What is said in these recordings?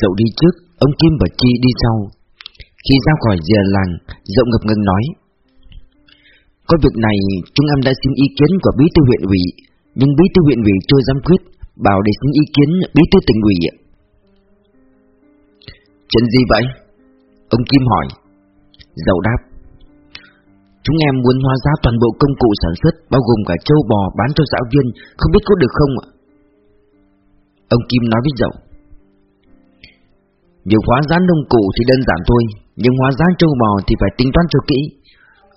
Dậu đi trước, ông Kim và Chi đi sau. Khi ra khỏi rìa làng, Dậu ngập ngừng nói. Có việc này, chúng em đã xin ý kiến của bí thư huyện ủy, nhưng bí thư huyện ủy chưa dám quyết, bảo để xin ý kiến bí thư tỉnh ủy. Chuyện gì vậy? Ông Kim hỏi. Dậu đáp. Chúng em muốn hóa giá toàn bộ công cụ sản xuất, bao gồm cả châu bò bán cho giáo viên, không biết có được không ạ? Ông Kim nói với Dậu. Việc hóa giá nông cụ thì đơn giản thôi, nhưng hóa giá châu bò thì phải tính toán cho kỹ.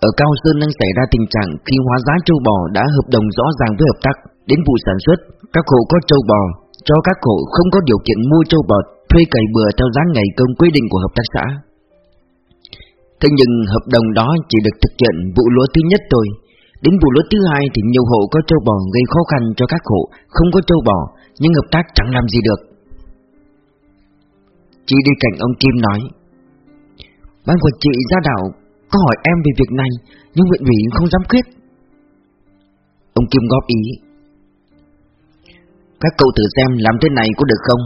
Ở Cao Sơn đang xảy ra tình trạng khi hóa giá châu bò đã hợp đồng rõ ràng với hợp tác, đến vụ sản xuất, các hộ có châu bò, cho các hộ không có điều kiện mua châu bò thuê cày bừa theo giá ngày công quy định của hợp tác xã. Thế nhưng hợp đồng đó chỉ được thực hiện vụ lúa thứ nhất thôi. Đến vụ lúa thứ hai thì nhiều hộ có châu bò gây khó khăn cho các hộ không có châu bò, nhưng hợp tác chẳng làm gì được. Chị đi cạnh ông Kim nói. Ban quản trị ra đảo có hỏi em về việc này, Nhưng huyện ủy không dám quyết. Ông Kim góp ý. Các cậu thử xem làm thế này có được không?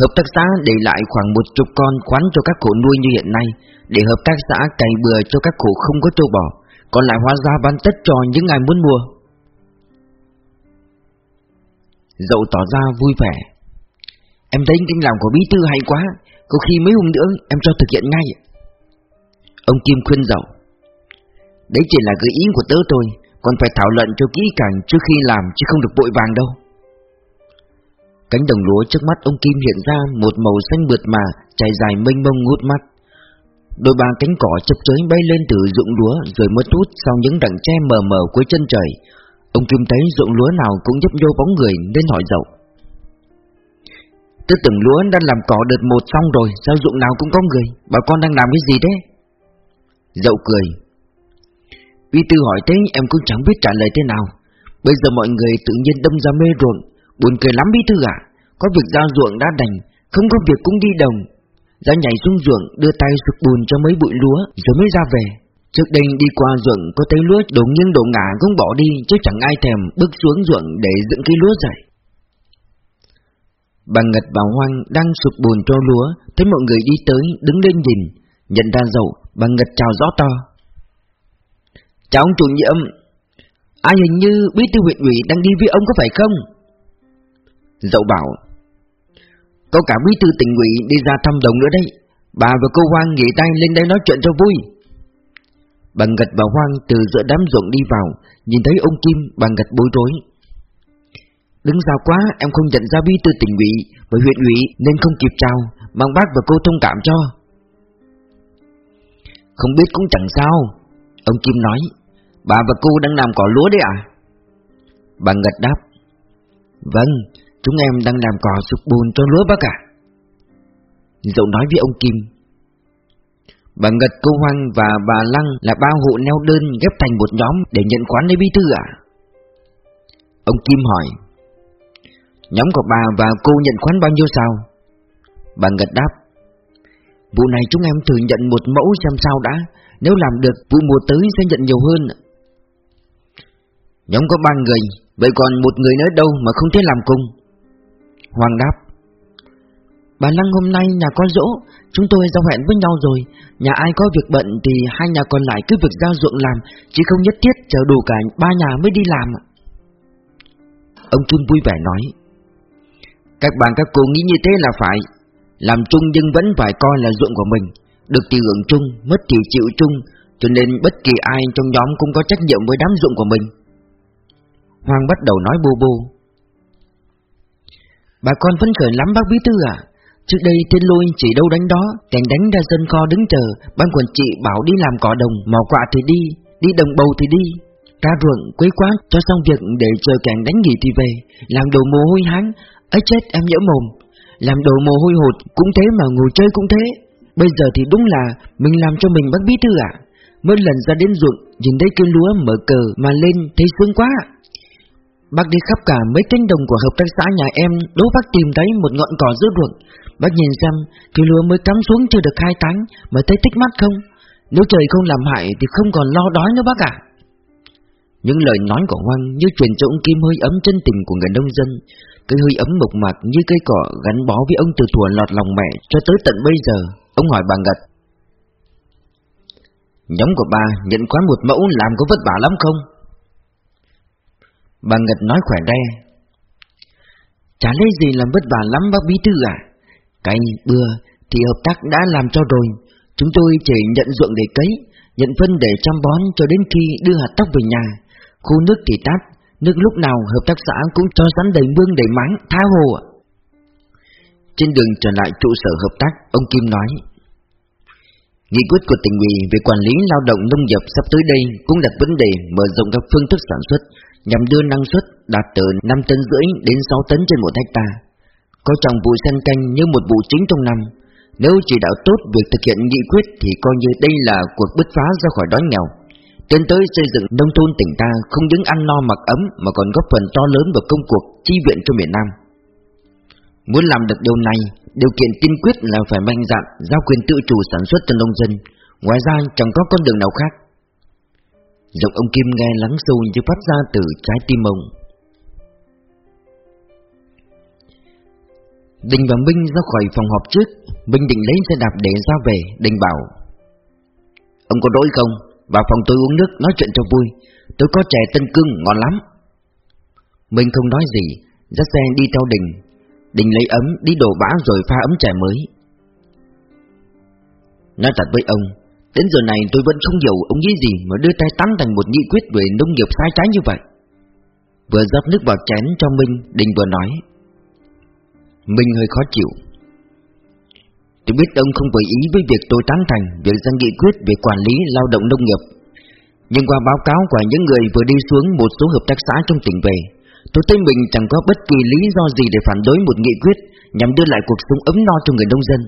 Hợp tác xã để lại khoảng một chục con khoán cho các hộ nuôi như hiện nay, Để hợp tác xã cày bừa cho các hộ không có trâu bò Còn lại hóa ra bán tất cho những ai muốn mua. Dậu tỏ ra vui vẻ. Em thấy cách làm của bí thư hay quá, Có khi mấy hôm nữa em cho thực hiện ngay. Ông Kim khuyên dậu, Đấy chỉ là gợi ý của tớ tôi Còn phải thảo luận cho kỹ càng trước khi làm Chứ không được vội vàng đâu. Cánh đồng lúa trước mắt ông Kim hiện ra Một màu xanh mượt mà, Trải dài mênh mông ngút mắt. Đôi ba cánh cỏ chập chới bay lên từ ruộng lúa Rồi mất hút sau những đằng tre mờ mờ cuối chân trời. Ông Kim thấy ruộng lúa nào cũng nhấp nhô bóng người Nên hỏi dậu Tôi tưởng lúa đang làm cỏ đợt một xong rồi Sao ruộng nào cũng có người. Bà con đang làm cái gì thế? Dậu cười. Vi tư hỏi thế, em cũng chẳng biết trả lời thế nào. Bây giờ mọi người tự nhiên đâm ra mê ruộng Buồn cười lắm bí thư à Có việc ra ruộng đã đành, Không có việc cũng đi đồng. Ra nhảy xuống ruộng, đưa tay sụp bùn cho mấy bụi lúa, Rồi mới ra về. Trước đây đi qua ruộng, có thấy lúa đổ nghiêng đổ ngả cũng bỏ đi, Chứ chẳng ai thèm bước xuống ruộng để dựng cây lúa dậy Bà Ngật và Hoang đang sụp bùn cho lúa, Thấy mọi người đi tới, đứng lên nhìn, Nhận ra dậu, Bà Ngật chào rõ to. Chào ông chủ nhiệm Ai hình như bí thư huyện ủy đang đi với ông có phải không? Dậu bảo, Có cả bí thư tỉnh ủy đi ra thăm đồng nữa đấy, Bà và cô Hoang nghỉ tay lên đây nói chuyện cho vui. Bà Ngật và Hoang từ giữa đám ruộng đi vào, Nhìn thấy ông Kim, bà Ngật bối rối. Đứng ra quá em không nhận ra bí thư tỉnh ủy và huyện ủy nên không kịp chào Mong bác và cô thông cảm cho. Không biết cũng chẳng sao. Ông Kim nói Bà và cô đang làm cỏ lúa đấy à Bà Ngật đáp Vâng Chúng em đang làm cỏ sụp bùn cho lúa bác ạ. Dậu nói với ông Kim. Bà Ngật, cô Hoang và bà Lăng là ba hộ neo đơn ghép thành một nhóm để nhận khoán lấy bí thư à? Ông Kim hỏi Nhóm của bà và cô nhận khoán bao nhiêu sao? Bà Ngật đáp, Vụ này chúng em thử nhận một mẫu xem sao đã. Nếu làm được, vụ mùa tới sẽ nhận nhiều hơn. Nhóm có ba người, Vậy còn một người nữa đâu mà không thể làm cùng. Hoàng đáp, Bà Lăng hôm nay nhà có dỗ Chúng tôi giao hẹn với nhau rồi. Nhà ai có việc bận thì hai nhà còn lại cứ việc giao ruộng làm, Chứ không nhất thiết chờ đủ cả ba nhà mới đi làm. Ông trung vui vẻ nói các bạn các cô nghĩ như thế là phải. Làm chung nhưng vẫn phải coi là ruộng của mình. Được thì hưởng chung, mất thì chịu chung. Cho nên bất kỳ ai trong nhóm cũng có trách nhiệm với đám ruộng của mình. Hoàng bắt đầu nói bô bô. Bà con phấn khởi lắm bác bí thư à Trước đây tên lôi chỉ đâu đánh đó Cảnh đánh ra dân kho đứng chờ. Ban quản trị bảo đi làm cỏ đồng Mò quạ thì đi Đi đồng bầu thì đi. Ca ruộng quấy quá cho xong việc để chờ cảnh đánh nghỉ thì về. Làm đồ mồ hôi hán ấy chết em nhỡ mồm. Làm đồ mồ hôi hột cũng thế mà ngồi chơi cũng thế. Bây giờ thì đúng là Mình làm cho mình bác bí thư à Mới lần ra đến ruộng, Nhìn thấy cây lúa mở cờ mà lên, thấy sướng quá. Bác đi khắp cả mấy cánh đồng của hợp tác xã nhà em Đố bác tìm thấy một ngọn cỏ giữa ruộng. Bác nhìn xem, Thì lúa mới cắm xuống chưa được hai tháng Mà thấy thích mắt không? Nếu trời không làm hại thì không còn lo đói nữa bác ạ. Những lời nói của Hoang như truyền cho ông Kim hơi ấm chân tình của người nông dân. Cái hơi ấm mộc mạc như cây cỏ gắn bó với ông từ thuở lọt lòng mẹ cho tới tận bây giờ, Ông hỏi bà Ngật. Nhóm của bà nhận quán một mẫu làm có vất vả lắm không? Bà Ngật nói khỏe đe. Chả lấy gì làm vất vả lắm, bác bí thư à Cái bừa thì hợp tác đã làm cho rồi. Chúng tôi chỉ nhận ruộng để cấy, Nhận phân để chăm bón cho đến khi đưa hạt tóc về nhà. Khu nước thì tát, Nước lúc nào hợp tác xã cũng cho sẵn đầy mương đầy máng, tha hồ ạ Trên đường trở lại trụ sở hợp tác, Ông Kim nói, Nghị quyết của tỉnh ủy về quản lý lao động nông nghiệp sắp tới đây cũng đặt vấn đề mở rộng các phương thức sản xuất nhằm đưa năng suất đạt từ 5 tấn rưỡi đến 6 tấn trên một hecta. Có trồng vụ sen canh như một vụ chính trong năm. Nếu chỉ đạo tốt việc thực hiện nghị quyết thì coi như đây là cuộc bứt phá ra khỏi đói nghèo. Tiến tới xây dựng nông thôn tỉnh ta không những ăn no mặc ấm mà còn góp phần to lớn vào công cuộc chi viện cho miền Nam. Muốn làm được điều này, điều kiện tiên quyết là phải mạnh dạn giao quyền tự chủ sản xuất cho nông dân. Ngoài ra chẳng có con đường nào khác. Giọng ông Kim nghe lắng sâu như phát ra từ trái tim ông Đình và Minh ra khỏi phòng họp trước Minh định lấy xe đạp để ra về Đình bảo Ông có lỗi không vào phòng tôi uống nước nói chuyện cho vui Tôi có chè tân cưng ngon lắm Minh không nói gì Dắt xe đi theo Đình Đình lấy ấm đi đổ bã rồi pha ấm chè mới Nói thật với ông Đến giờ này tôi vẫn không hiểu ông nghĩ gì mà đưa tay tán thành một nghị quyết về nông nghiệp sai trái như vậy. Vừa rót nước vào chén cho Minh, Đình vừa nói. Minh hơi khó chịu. Tôi biết ông không vừa ý với việc tôi tán thành việc ra nghị quyết về quản lý lao động nông nghiệp. Nhưng qua báo cáo của những người vừa đi xuống một số hợp tác xã trong tỉnh về, tôi thấy mình chẳng có bất kỳ lý do gì để phản đối một nghị quyết nhằm đưa lại cuộc sống ấm no cho người nông dân.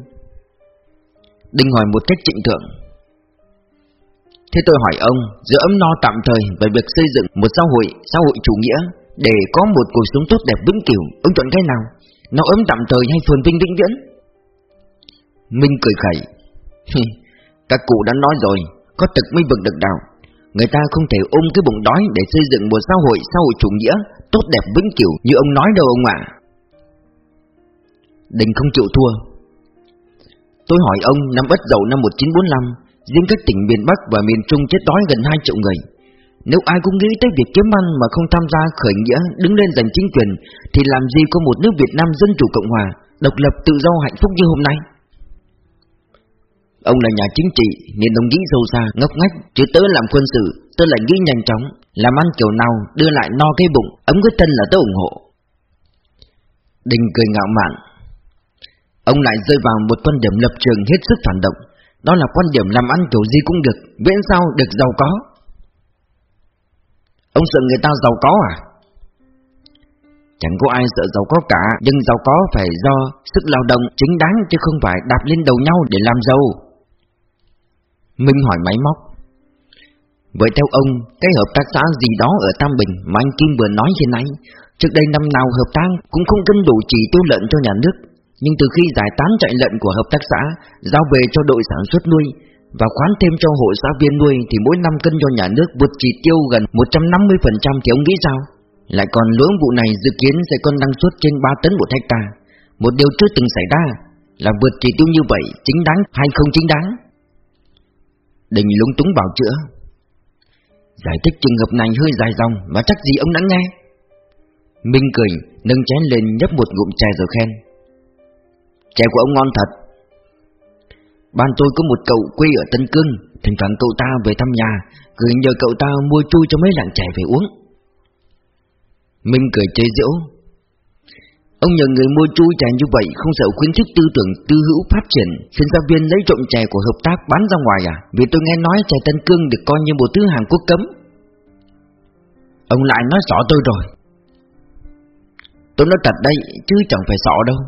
Đinh hỏi một cách trịnh thượng. Thế tôi hỏi ông, giữa ấm no tạm thời về việc xây dựng một xã hội, xã hội chủ nghĩa để có một cuộc sống tốt đẹp vĩnh cửu, ông chọn cái nào? Nó ấm tạm thời hay phồn vinh vĩnh viễn? Minh cười khẩy. Các cụ đã nói rồi, có thực mới vực được đạo. Người ta không thể ôm cái bụng đói để xây dựng một xã hội xã hội chủ nghĩa tốt đẹp vĩnh cửu như ông nói đâu ông ạ. Đình không chịu thua. Tôi hỏi ông năm Ất Dậu năm 1945 Riêng các tỉnh miền Bắc và miền Trung chết đói gần 2 triệu người Nếu ai cũng nghĩ tới việc kiếm ăn mà không tham gia khởi nghĩa đứng lên giành chính quyền Thì làm gì có một nước Việt Nam dân chủ cộng hòa, độc lập tự do hạnh phúc như hôm nay Ông là nhà chính trị nên ông nghĩ sâu xa, ngốc ngách Chứ tớ làm quân sự, tớ lại nghĩ nhanh chóng. Làm ăn kiểu nào đưa lại no cái bụng, ấm cái thân là tớ ủng hộ. Đình cười ngạo mạn. Ông lại rơi vào một quan điểm lập trường hết sức phản động. Đó là quan điểm làm ăn kiểu gì cũng được Miễn sao được giàu có. Ông sợ người ta giàu có à? Chẳng có ai sợ giàu có cả Nhưng giàu có phải do sức lao động chính đáng Chứ không phải đạp lên đầu nhau để làm giàu. Minh hỏi máy móc. Vậy theo ông, cái hợp tác xã gì đó ở Tam Bình mà anh Kim vừa nói hiện nay, trước đây năm nào hợp tác cũng không cân đủ chỉ tiêu lợn cho nhà nước, nhưng từ khi giải tán chạy lợn của hợp tác xã Giao về cho đội sản xuất nuôi Và khoán thêm cho hộ xã viên nuôi Thì mỗi năm cân cho nhà nước vượt chỉ tiêu gần 150% Thì ông nghĩ sao? Lại còn lúa vụ này dự kiến sẽ con năng suất trên 3 tấn một hecta Một điều chưa từng xảy ra Là vượt chỉ tiêu như vậy Chính đáng hay không chính đáng? Đình lúng túng bảo chữa. Giải thích trường hợp này hơi dài dòng Mà chắc gì ông đã nghe. Minh cười Nâng chén lên nhấp một ngụm chè rồi khen. Chè của ông ngon thật. Ban tôi có một cậu quê ở Tân Cương, Thỉnh thoảng cậu ta về thăm nhà, Gửi nhờ cậu ta mua chui cho mấy lạng chè về uống. Minh cười chế giễu. Ông nhờ người mua chui chè như vậy Không sợ khuyến khích tư tưởng tư hữu phát triển. Xin gia viên lấy trộm chè của hợp tác bán ra ngoài à? Vì tôi nghe nói chè Tân Cương được coi như một thứ hàng quốc cấm. Ông lại nói rõ tôi rồi. Tôi nói thật đây chứ chẳng phải rõ đâu.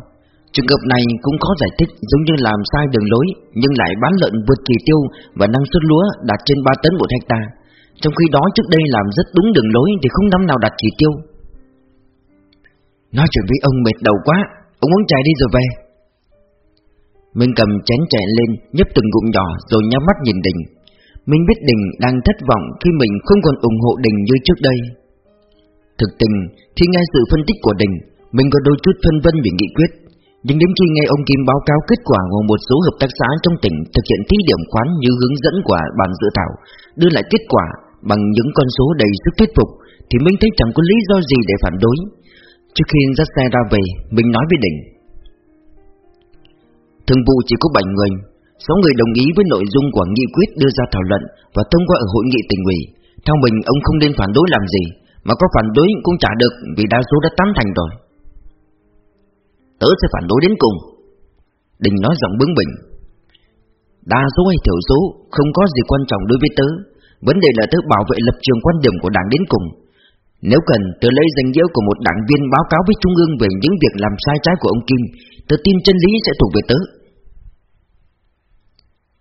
Trường hợp này cũng có giải thích giống như làm sai đường lối nhưng lại bán lợn vượt kỳ tiêu và năng suất lúa đạt trên 3 tấn một hecta. Trong khi đó trước đây làm rất đúng đường lối thì không năm nào đạt chỉ tiêu. Nói chuyện với ông mệt đầu quá, ông muốn chạy đi rồi về. Mình cầm chén chạy lên, nhấp từng ngụm nhỏ rồi nhắm mắt nhìn đình. Mình biết Đình đang thất vọng khi mình không còn ủng hộ Đình như trước đây Thực tình, khi nghe sự phân tích của Đình Mình có đôi chút phân vân về nghị quyết Nhưng đến khi nghe ông Kim báo cáo kết quả của một số hợp tác xã trong tỉnh thực hiện thí điểm khoán như hướng dẫn của bản dự thảo Đưa lại kết quả bằng những con số đầy sức thuyết phục Thì mình thấy chẳng có lý do gì để phản đối Trước khi dắt xe ra về, mình nói với Đình. Thường vụ chỉ có 7 người 6 người đồng ý với nội dung của nghị quyết đưa ra thảo luận Và thông qua ở hội nghị tỉnh ủy. Theo mình ông không nên phản đối làm gì Mà có phản đối cũng trả được Vì đa số đã tán thành rồi. Tớ sẽ phản đối đến cùng. Đình nói giọng bướng bỉnh. Đa số hay thiểu số Không có gì quan trọng đối với tớ. Vấn đề là tớ bảo vệ lập trường quan điểm của đảng đến cùng. Nếu cần tớ lấy danh nghĩa của một đảng viên báo cáo với Trung ương Về những việc làm sai trái của ông Kim. Tớ tin chân lý sẽ thuộc về tớ.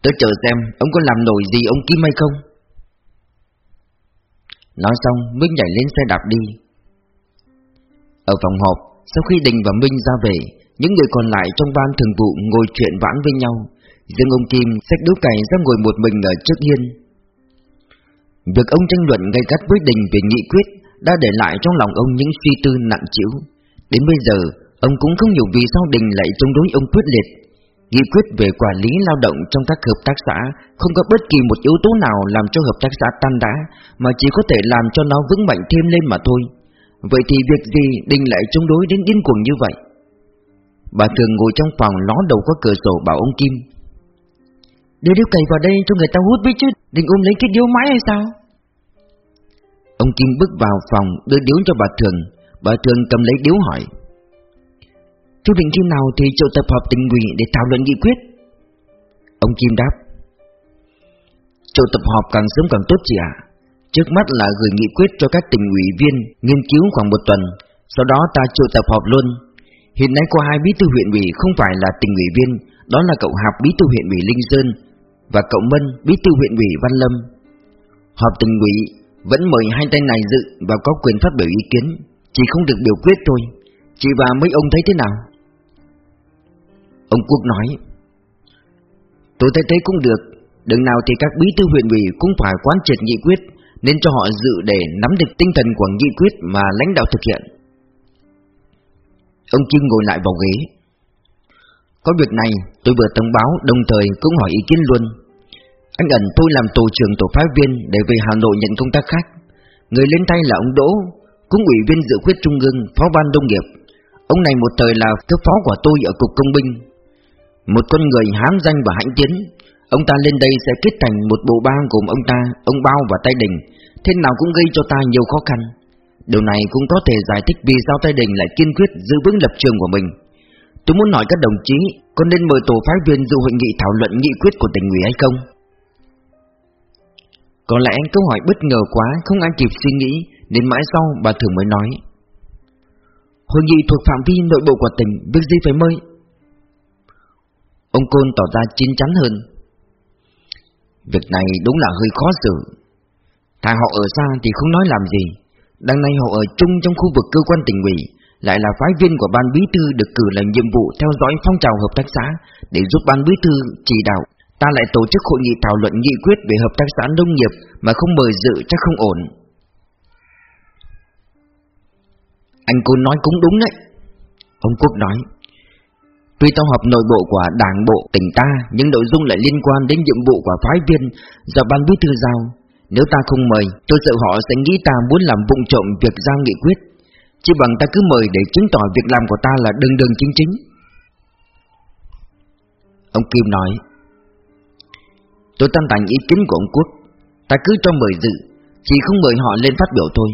Tớ chờ xem ông có làm nổi gì ông Kim hay không. Nói xong, Minh nhảy lên xe đạp đi. Ở phòng họp, Sau khi Đình và Minh ra về, Những người còn lại trong ban thường vụ ngồi chuyện vãn với nhau. Riêng ông Kim xách đứa cày ra ngồi một mình ở trước hiên. Việc ông tranh luận gây gắt với Đình về nghị quyết đã để lại trong lòng ông những suy tư nặng chịu Đến bây giờ, Ông cũng không hiểu vì sao Đình lại chống đối ông quyết liệt. Nghị quyết về quản lý lao động trong các hợp tác xã Không có bất kỳ một yếu tố nào làm cho hợp tác xã tan đá Mà chỉ có thể làm cho nó vững mạnh thêm lên mà thôi. Vậy thì việc gì Đình lại chống đối đến điên cuồng như vậy? Bà thường ngồi trong phòng ló đầu qua cửa sổ bảo ông Kim. Đưa điếu cày vào đây cho người ta hút biết chứ, Định ôm lấy cái điếu mãi hay sao? Ông Kim bước vào phòng, đưa điếu cho bà Thường. Bà Thường cầm lấy điếu hỏi Chú định khi nào thì triệu tập họp tỉnh ủy để thảo luận nghị quyết? Ông Kim đáp, Triệu tập họp càng sớm càng tốt chị ạ. Trước mắt là gửi nghị quyết cho các tỉnh ủy viên nghiên cứu khoảng một tuần, Sau đó ta triệu tập họp luôn. Hiện nay có hai bí thư huyện ủy, không phải là tỉnh ủy viên, Đó là cậu Hạp bí thư huyện ủy Linh Sơn Và cậu Mân bí thư huyện ủy Văn Lâm. Họp tỉnh ủy vẫn mời hai tay này dự và có quyền phát biểu ý kiến. Chỉ không được biểu quyết thôi. Chị và mấy ông thấy thế nào? Ông Quốc nói, Tôi thấy thế cũng được. Đừng nào thì các bí thư huyện ủy cũng phải quán triệt nghị quyết, Nên cho họ dự để nắm được tinh thần của nghị quyết mà lãnh đạo thực hiện. Ông Kim ngồi lại vào ghế. Có việc này, tôi vừa thông báo, đồng thời cũng hỏi ý kiến luôn. Anh ẩn tôi làm tổ trưởng tổ phái viên để về Hà Nội nhận công tác khác. Người lên tay là ông Đỗ Cũng ủy viên dự khuyết trung ương phó ban đông nghiệp. Ông này một thời là cấp phó của tôi ở cục công binh. Một con người hám danh và hãnh tiến. Ông ta lên đây sẽ kết thành một bộ ban gồm ông ta, ông Bao và Tây Đình. Thế nào cũng gây cho ta nhiều khó khăn. Điều này cũng có thể giải thích vì sao Tây Đình lại kiên quyết giữ vững lập trường của mình. Tôi muốn hỏi các đồng chí Có nên mời tổ phái viên dự hội nghị thảo luận nghị quyết của tỉnh ủy hay không? Có lẽ câu hỏi bất ngờ quá, Không ai kịp suy nghĩ Đến mãi sau bà thường mới nói. Hội nghị thuộc phạm vi nội bộ của tỉnh, Việc gì phải mời? Ông Côn tỏ ra chín chắn hơn. Việc này đúng là hơi khó xử. Thà họ ở xa thì không nói làm gì. Đằng nay họ ở chung trong khu vực cơ quan tỉnh ủy, Lại là phái viên của ban bí thư được cử làm nhiệm vụ theo dõi phong trào hợp tác xã Để giúp ban bí thư chỉ đạo Ta lại tổ chức hội nghị thảo luận nghị quyết về hợp tác xã nông nghiệp Mà không mời dự chắc không ổn. Anh cô nói cũng đúng đấy. Ông Quốc nói, Tuy tao họp nội bộ của đảng bộ tỉnh ta, Nhưng nội dung lại liên quan đến nhiệm vụ của phái viên Do ban bí thư giao. Nếu ta không mời, Tôi sợ họ sẽ nghĩ ta muốn làm vụng trộm việc giao nghị quyết. Chỉ bằng ta cứ mời để chứng tỏ việc làm của ta là đường đường chính chính. Ông Kim nói Tôi tăng thành ý kiến của ông Quốc. Ta cứ cho mời dự, Chỉ không mời họ lên phát biểu thôi.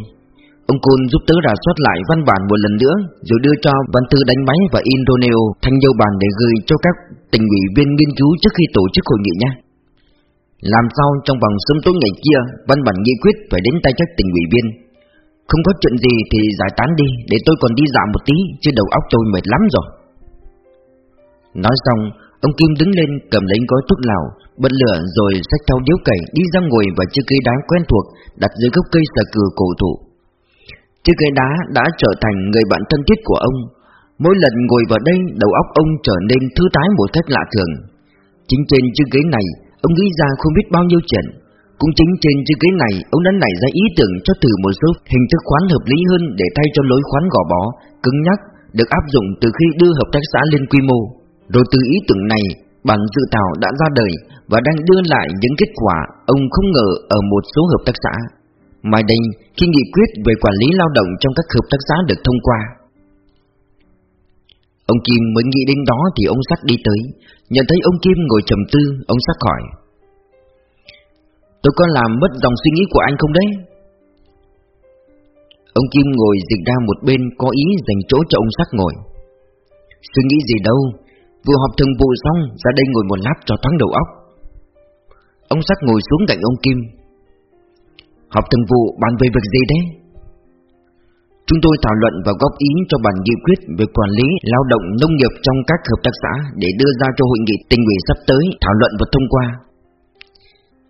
Ông Côn giúp tớ rà soát lại văn bản một lần nữa, Rồi đưa cho văn thư đánh máy và Indoneo thành nhiều bản để gửi cho các tình ủy viên nghiên cứu trước khi tổ chức hội nghị nhé. Làm sao trong vòng sớm tối ngày kia, Văn bản nghị quyết phải đến tay các tình ủy viên? Không có chuyện gì thì giải tán đi, Để tôi còn đi dạo một tí, Chứ đầu óc tôi mệt lắm rồi. Nói xong Ông Kim đứng lên cầm lấy gói thuốc lào, Bật lửa rồi xách theo điếu cày Đi ra ngồi và chiếc cây đá quen thuộc Đặt dưới gốc cây xà cừ cổ thụ. Chiếc ghế đá đã trở thành người bạn thân thiết của ông. Mỗi lần ngồi vào đây, đầu óc ông trở nên thư thái một cách lạ thường. Chính trên chiếc ghế này, Ông nghĩ ra không biết bao nhiêu chuyện. Cũng chính trên chiếc ghế này, Ông đã nảy ra ý tưởng cho thử một số hình thức khoán hợp lý hơn Để thay cho lối khoán gò bó, Cứng nhắc, Được áp dụng từ khi đưa hợp tác xã lên quy mô. Rồi từ ý tưởng này Bản dự thảo đã ra đời Và đang đưa lại những kết quả Ông không ngờ ở một số hợp tác xã. Mai đây khi nghị quyết về quản lý lao động Trong các hợp tác xã được thông qua. Ông Kim mới nghĩ đến đó thì ông Sắc đi tới, Nhận thấy ông Kim ngồi trầm tư, Ông Sắc hỏi. Tôi có làm mất dòng suy nghĩ của anh không đấy? Ông Kim ngồi dịch ra một bên Có ý dành chỗ cho ông Sắc ngồi. Suy nghĩ gì đâu Vừa họp thường vụ xong, Ra đây ngồi một lát cho thoáng đầu óc Ông Sắc ngồi xuống cạnh ông Kim Họp thường vụ bàn về việc gì đấy Chúng tôi thảo luận và góp ý cho bản nghị quyết về quản lý lao động nông nghiệp trong các hợp tác xã để đưa ra cho hội nghị tình ủy sắp tới thảo luận và thông qua.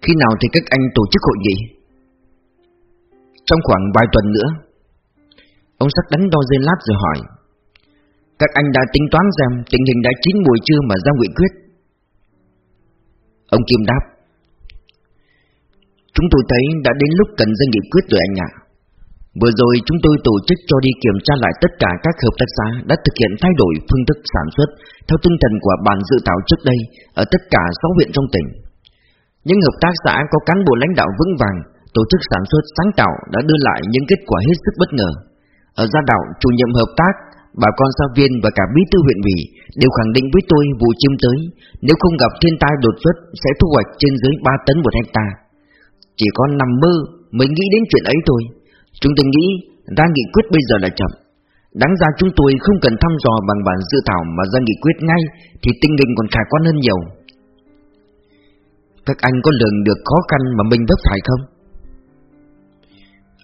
Khi nào thì các anh tổ chức hội nghị? Trong khoảng vài tuần nữa. Ông sắc đánh đo dây lát rồi hỏi. Các anh đã tính toán xem tình hình đã chín buổi chưa mà ra nghị quyết? Ông Kim đáp. Chúng tôi thấy đã đến lúc cần ra nghị quyết rồi anh ạ. Vừa rồi chúng tôi tổ chức cho đi kiểm tra lại tất cả các hợp tác xã đã thực hiện thay đổi phương thức sản xuất theo tinh thần của bản dự thảo trước đây ở tất cả 6 huyện trong tỉnh. Những hợp tác xã có cán bộ lãnh đạo vững vàng, tổ chức sản xuất sáng tạo đã đưa lại những kết quả hết sức bất ngờ. Ở gia đạo, chủ nhiệm hợp tác, bà con giáo viên và cả bí thư huyện ủy đều khẳng định với tôi vụ chiêm tới, nếu không gặp thiên tai đột xuất sẽ thu hoạch trên dưới 3 tấn một hecta. Chỉ có nằm mơ mới nghĩ đến chuyện ấy thôi. Chúng tôi nghĩ ra nghị quyết bây giờ là chậm. Đáng ra chúng tôi không cần thăm dò bằng bản dự thảo mà ra nghị quyết ngay thì tình hình còn khả quan hơn nhiều. Các anh có lường được khó khăn mà mình vấp phải không?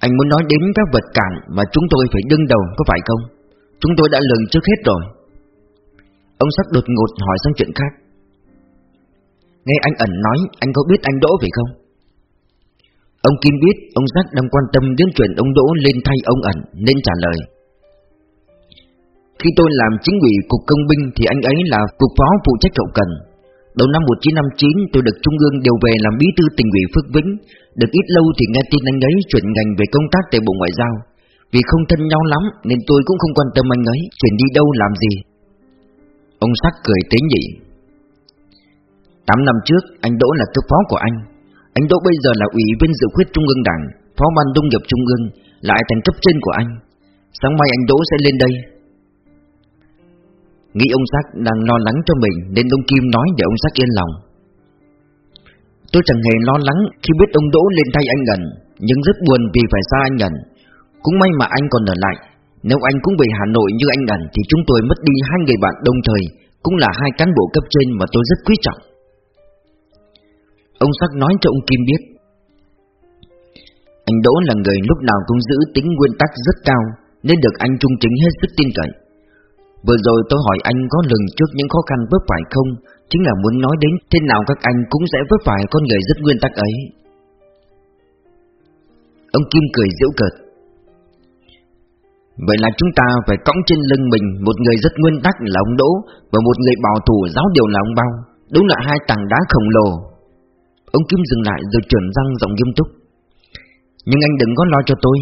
Anh muốn nói đến các vật cản mà chúng tôi phải đương đầu có phải không? Chúng tôi đã lường trước hết rồi. Ông sắc đột ngột hỏi sang chuyện khác. Nghe anh ẩn nói, anh có biết anh Đỗ vậy không? Ông Kim biết ông Giác đang quan tâm đến chuyện ông Đỗ lên thay ông ẩn nên trả lời. Khi tôi làm chính ủy cục công binh thì anh ấy là cục phó phụ trách hậu cần. Đầu năm 1959 tôi được Trung ương điều về làm bí thư tỉnh ủy Phước Vĩnh. Được ít lâu thì nghe tin anh ấy chuyển ngành về công tác tại Bộ Ngoại giao. Vì không thân nhau lắm nên tôi cũng không quan tâm anh ấy chuyển đi đâu làm gì. Ông Sắc cười tế nhị. Tám năm trước anh Đỗ là cấp phó của anh anh Đỗ bây giờ là ủy viên dự khuyết Trung ương Đảng, phó ban đông nghiệp Trung ương, lại thành cấp trên của anh. Sáng mai anh Đỗ sẽ lên đây. Nghĩ ông Sắc đang lo lắng cho mình nên ông Kim nói để ông Sắc yên lòng. Tôi chẳng hề lo lắng khi biết ông Đỗ lên thay anh Ngân, nhưng rất buồn vì phải xa anh Ngân. Cũng may mà anh còn ở lại. Nếu anh cũng về Hà Nội như anh ẩn thì chúng tôi mất đi hai người bạn đồng thời, cũng là hai cán bộ cấp trên mà tôi rất quý trọng. Ông Sắc nói cho ông Kim biết. Anh Đỗ là người lúc nào cũng giữ tính nguyên tắc rất cao Nên được anh trung chính hết sức tin cậy. Vừa rồi tôi hỏi anh có lường trước những khó khăn vấp phải không? Chính là muốn nói đến thế nào các anh cũng sẽ vấp phải con người rất nguyên tắc ấy. Ông Kim cười giễu cợt. Vậy là chúng ta phải cõng trên lưng mình Một người rất nguyên tắc là ông Đỗ Và một người bảo thủ giáo điều là ông Bao. Đúng là hai tảng đá khổng lồ. Ông Kim dừng lại rồi chuyển răng giọng nghiêm túc. Nhưng anh đừng có lo cho tôi.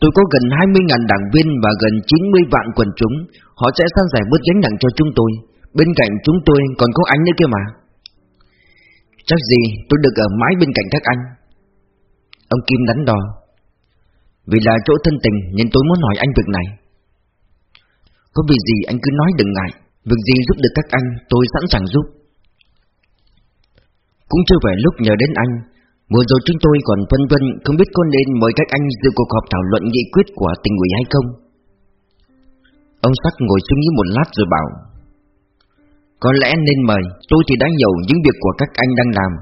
Tôi có gần 20.000 đảng viên và gần 90 vạn quần chúng. Họ sẽ san giải bớt gánh nặng cho chúng tôi. Bên cạnh chúng tôi còn có anh nữa kia mà. Chắc gì tôi được ở mãi bên cạnh các anh? Ông Kim đánh đò vì là chỗ thân tình nên tôi muốn hỏi anh việc này. Có việc gì anh cứ nói đừng ngại. Việc gì giúp được các anh, tôi sẵn sàng giúp. Cũng chưa phải lúc nhờ đến anh. Vừa rồi chúng tôi còn phân vân Không biết có nên mời các anh dự cuộc họp thảo luận nghị quyết của tỉnh ủy hay không. Ông Sắc ngồi suy nghĩ một lát rồi bảo, Có lẽ nên mời. Tôi thì đã hiểu những việc của các anh đang làm.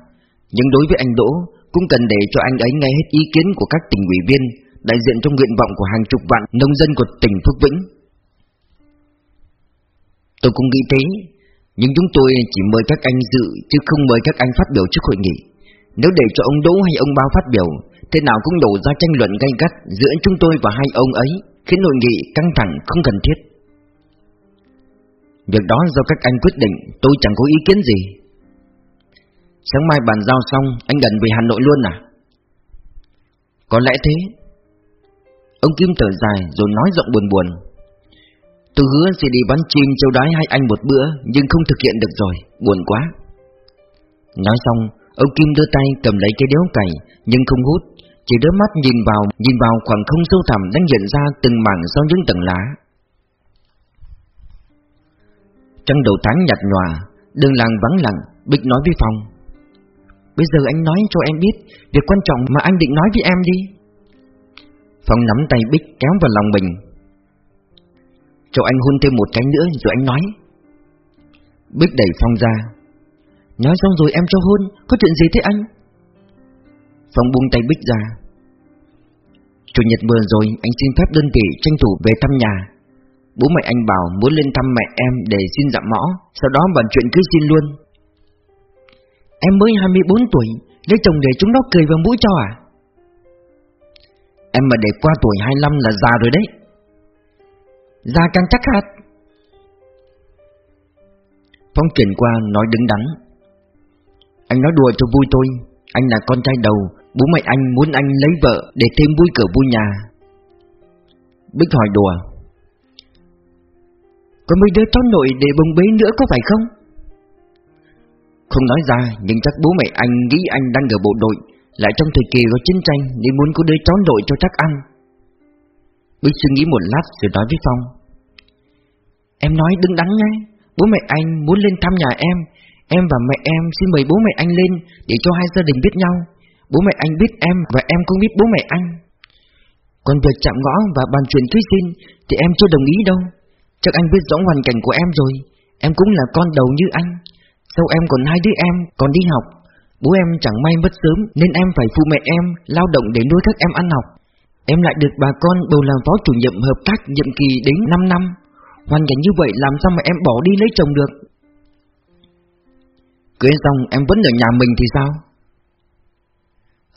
Nhưng đối với anh Đỗ, Cũng cần để cho anh ấy nghe hết ý kiến của các tỉnh ủy viên. Đại diện trong nguyện vọng của hàng chục vạn nông dân của tỉnh Phước Vĩnh. Tôi cũng nghĩ thế, nhưng chúng tôi chỉ mời các anh dự chứ không mời các anh phát biểu trước hội nghị. Nếu để cho ông Đỗ hay ông Bao phát biểu, Thế nào cũng đổ ra tranh luận gay gắt giữa chúng tôi và hai ông ấy, Khiến hội nghị căng thẳng không cần thiết. Việc đó do các anh quyết định, Tôi chẳng có ý kiến gì. Sáng mai bàn giao xong, Anh gần về Hà Nội luôn à? Có lẽ thế. Ông Kim thở dài rồi nói giọng buồn buồn. Tôi hứa sẽ đi bắn chim châu đái hai anh một bữa, Nhưng không thực hiện được rồi, Buồn quá. Nói xong, Ông Kim đưa tay cầm lấy cái đéo cày, Nhưng không hút. Chỉ đứa mắt nhìn vào Nhìn vào khoảng không sâu thẳm đang hiện ra từng mảng sau những tầng lá. Trăng đầu tháng nhạt nhòa, Đường làng vắng lặng, Bích nói với Phong. Bây giờ anh nói cho em biết, Việc quan trọng mà anh định nói với em đi. Phong nắm tay Bích kéo vào lòng mình. Cho anh hôn thêm một cái nữa rồi anh nói. Bích đẩy Phong ra. Nói xong rồi em cho hôn, Có chuyện gì thế anh? Phong buông tay Bích ra. Chủ nhật vừa rồi, anh xin phép đơn vị tranh thủ về thăm nhà. Bố mẹ anh bảo muốn lên thăm mẹ em để xin dặm mõ, Sau đó bàn chuyện cưới xin luôn. Em mới 24 tuổi, Lấy chồng để chúng nó cười vào mũi cho à? Em mà để qua tuổi 25 là già rồi đấy. Già càng chắc hạt. Phong chuyển qua nói đứng đắn. Anh nói đùa cho vui tôi Anh là con trai đầu, Bố mẹ anh muốn anh lấy vợ Để thêm vui cửa vui nhà. Bích hỏi đùa. Có mấy đứa cháu nội để bồng bế nữa có phải không? Không nói ra, Nhưng chắc bố mẹ anh nghĩ anh đang ở bộ đội. Lại trong thời kỳ có chiến tranh Nên muốn có đứa cháu nội cho chắc ăn. Bích suy nghĩ một lát rồi nói với Phong. Em nói đứng đắn nhé, Bố mẹ anh muốn lên thăm nhà em. Em và mẹ em xin mời bố mẹ anh lên Để cho hai gia đình biết nhau. Bố mẹ anh biết em và em cũng biết bố mẹ anh. Còn việc chạm ngõ và bàn chuyện thuyết xin Thì em chưa đồng ý đâu. Chắc anh biết rõ hoàn cảnh của em rồi. Em cũng là con đầu như anh. Sau em còn hai đứa em còn đi học. Bố em chẳng may mất sớm, Nên em phải phụ mẹ em Lao động để nuôi các em ăn học. Em lại được bà con bầu làm phó chủ nhiệm hợp tác nhiệm kỳ đến 5 năm. Hoàn cảnh như vậy làm sao mà em bỏ đi lấy chồng được? Cưới xong, em vẫn ở nhà mình thì sao?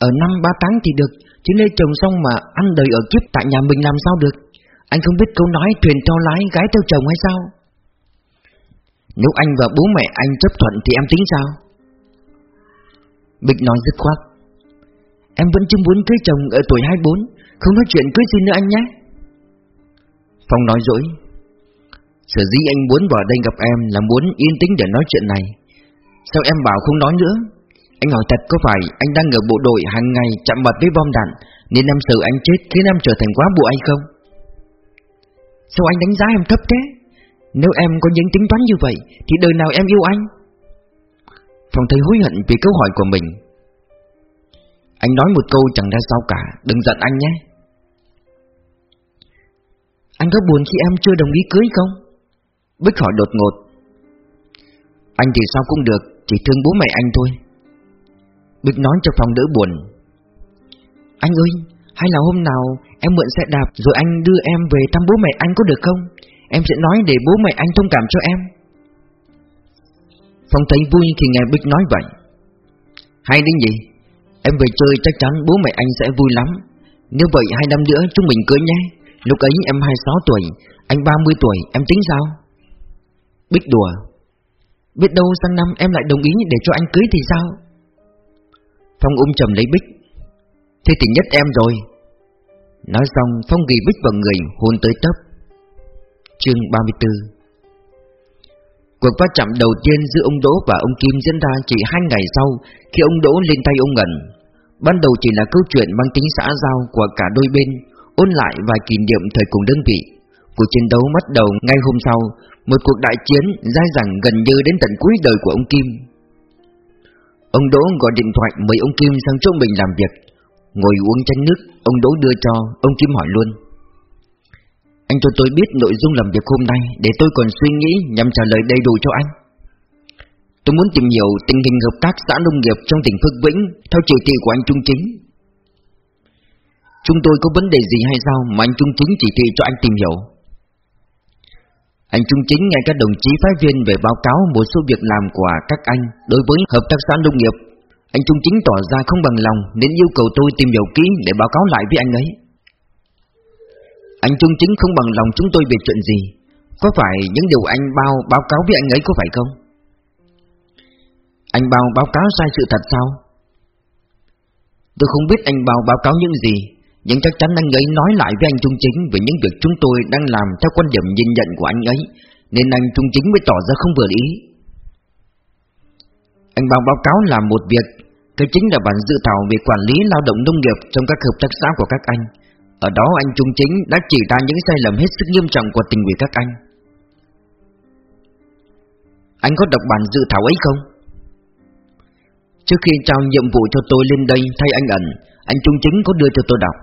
Ở năm ba tháng thì được, Chứ lấy chồng xong mà ăn đời ở kiếp tại nhà mình làm sao được? Anh không biết câu nói thuyền theo lái gái theo chồng hay sao? Nếu anh và bố mẹ anh chấp thuận thì em tính sao? Bịch nói dứt khoát. Em vẫn chưa muốn cưới chồng ở tuổi 24 Không nói chuyện cưới xin nữa anh nhé. Phong nói dối. Sở dĩ anh muốn vào đây gặp em là muốn yên tĩnh để nói chuyện này. Sao em bảo không nói nữa? Anh hỏi thật có phải anh đang ở bộ đội hàng ngày chạm mặt với bom đạn Nên em sợ anh chết khiến em trở thành quá bộ anh không? Sao anh đánh giá em thấp thế? Nếu em có những tính toán như vậy Thì đời nào em yêu anh? Phong thấy hối hận vì câu hỏi của mình. Anh nói một câu chẳng ra sao cả, Đừng giận anh nhé. Anh có buồn khi em chưa đồng ý cưới không? Bích hỏi đột ngột. Anh thì sao cũng được, Chỉ thương bố mẹ anh thôi. Bích nói cho Phong đỡ buồn. Anh ơi, Hay là hôm nào em mượn xe đạp Rồi anh đưa em về thăm bố mẹ anh có được không? Em sẽ nói để bố mẹ anh thông cảm cho em. Phong thấy vui khi nghe Bích nói vậy. Hay đến gì Em về chơi chắc chắn bố mẹ anh sẽ vui lắm. Nếu vậy hai năm nữa chúng mình cưới nhé. Lúc ấy em 26 tuổi, Anh 30 tuổi, em tính sao? Bích đùa. Biết đâu sang năm em lại đồng ý để cho anh cưới thì sao? Phong ôm chầm lấy Bích. Thế thì nhất em rồi. Nói xong, Phong ghi Bích vào người, hôn tới tấp. Chương 34 Cuộc va chạm đầu tiên giữa ông Đỗ và ông Kim diễn ra chỉ hai ngày sau khi ông Đỗ lên tay ông Ngân. Ban đầu chỉ là câu chuyện mang tính xã giao của cả đôi bên, ôn lại vài kỷ niệm thời cùng đơn vị. Cuộc chiến đấu bắt đầu ngay hôm sau, một cuộc đại chiến dai dẳng gần như đến tận cuối đời của ông Kim. Ông Đỗ gọi điện thoại mời ông Kim sang chỗ mình làm việc. Ngồi uống chanh nước, ông Đỗ đưa cho, ông Kim hỏi luôn. Anh cho tôi biết nội dung làm việc hôm nay Để tôi còn suy nghĩ nhằm trả lời đầy đủ cho anh. Tôi muốn tìm hiểu tình hình hợp tác xã nông nghiệp trong tỉnh Phước Vĩnh Theo chỉ thị của anh Trung Chính. Chúng tôi có vấn đề gì hay sao mà anh Trung Chính chỉ thị cho anh tìm hiểu? Anh Trung Chính nghe các đồng chí phái viên về báo cáo một số việc làm của các anh Đối với hợp tác xã nông nghiệp. Anh Trung Chính tỏ ra không bằng lòng Nên yêu cầu tôi tìm hiểu kỹ để báo cáo lại với anh ấy anh Trung Chính không bằng lòng chúng tôi về chuyện gì Có phải những điều anh bao, báo cáo với anh ấy có phải không? Anh bao báo cáo sai sự thật sao? Tôi không biết anh Bao báo cáo những gì, Nhưng chắc chắn anh ấy nói lại với anh Trung Chính Về những việc chúng tôi đang làm theo quan điểm nhìn nhận của anh ấy, Nên anh Trung Chính mới tỏ ra không vừa ý Anh Bao báo cáo là một việc, Cái chính là bản dự thảo về quản lý lao động nông nghiệp Trong các hợp tác xã của các anh ở đó anh Trung Chính đã chỉ ra những sai lầm hết sức nghiêm trọng của tình ủy các anh. Anh có đọc bản dự thảo ấy không? Trước khi trao nhiệm vụ cho tôi lên đây thay anh ẩn, Anh Trung Chính có đưa cho tôi đọc.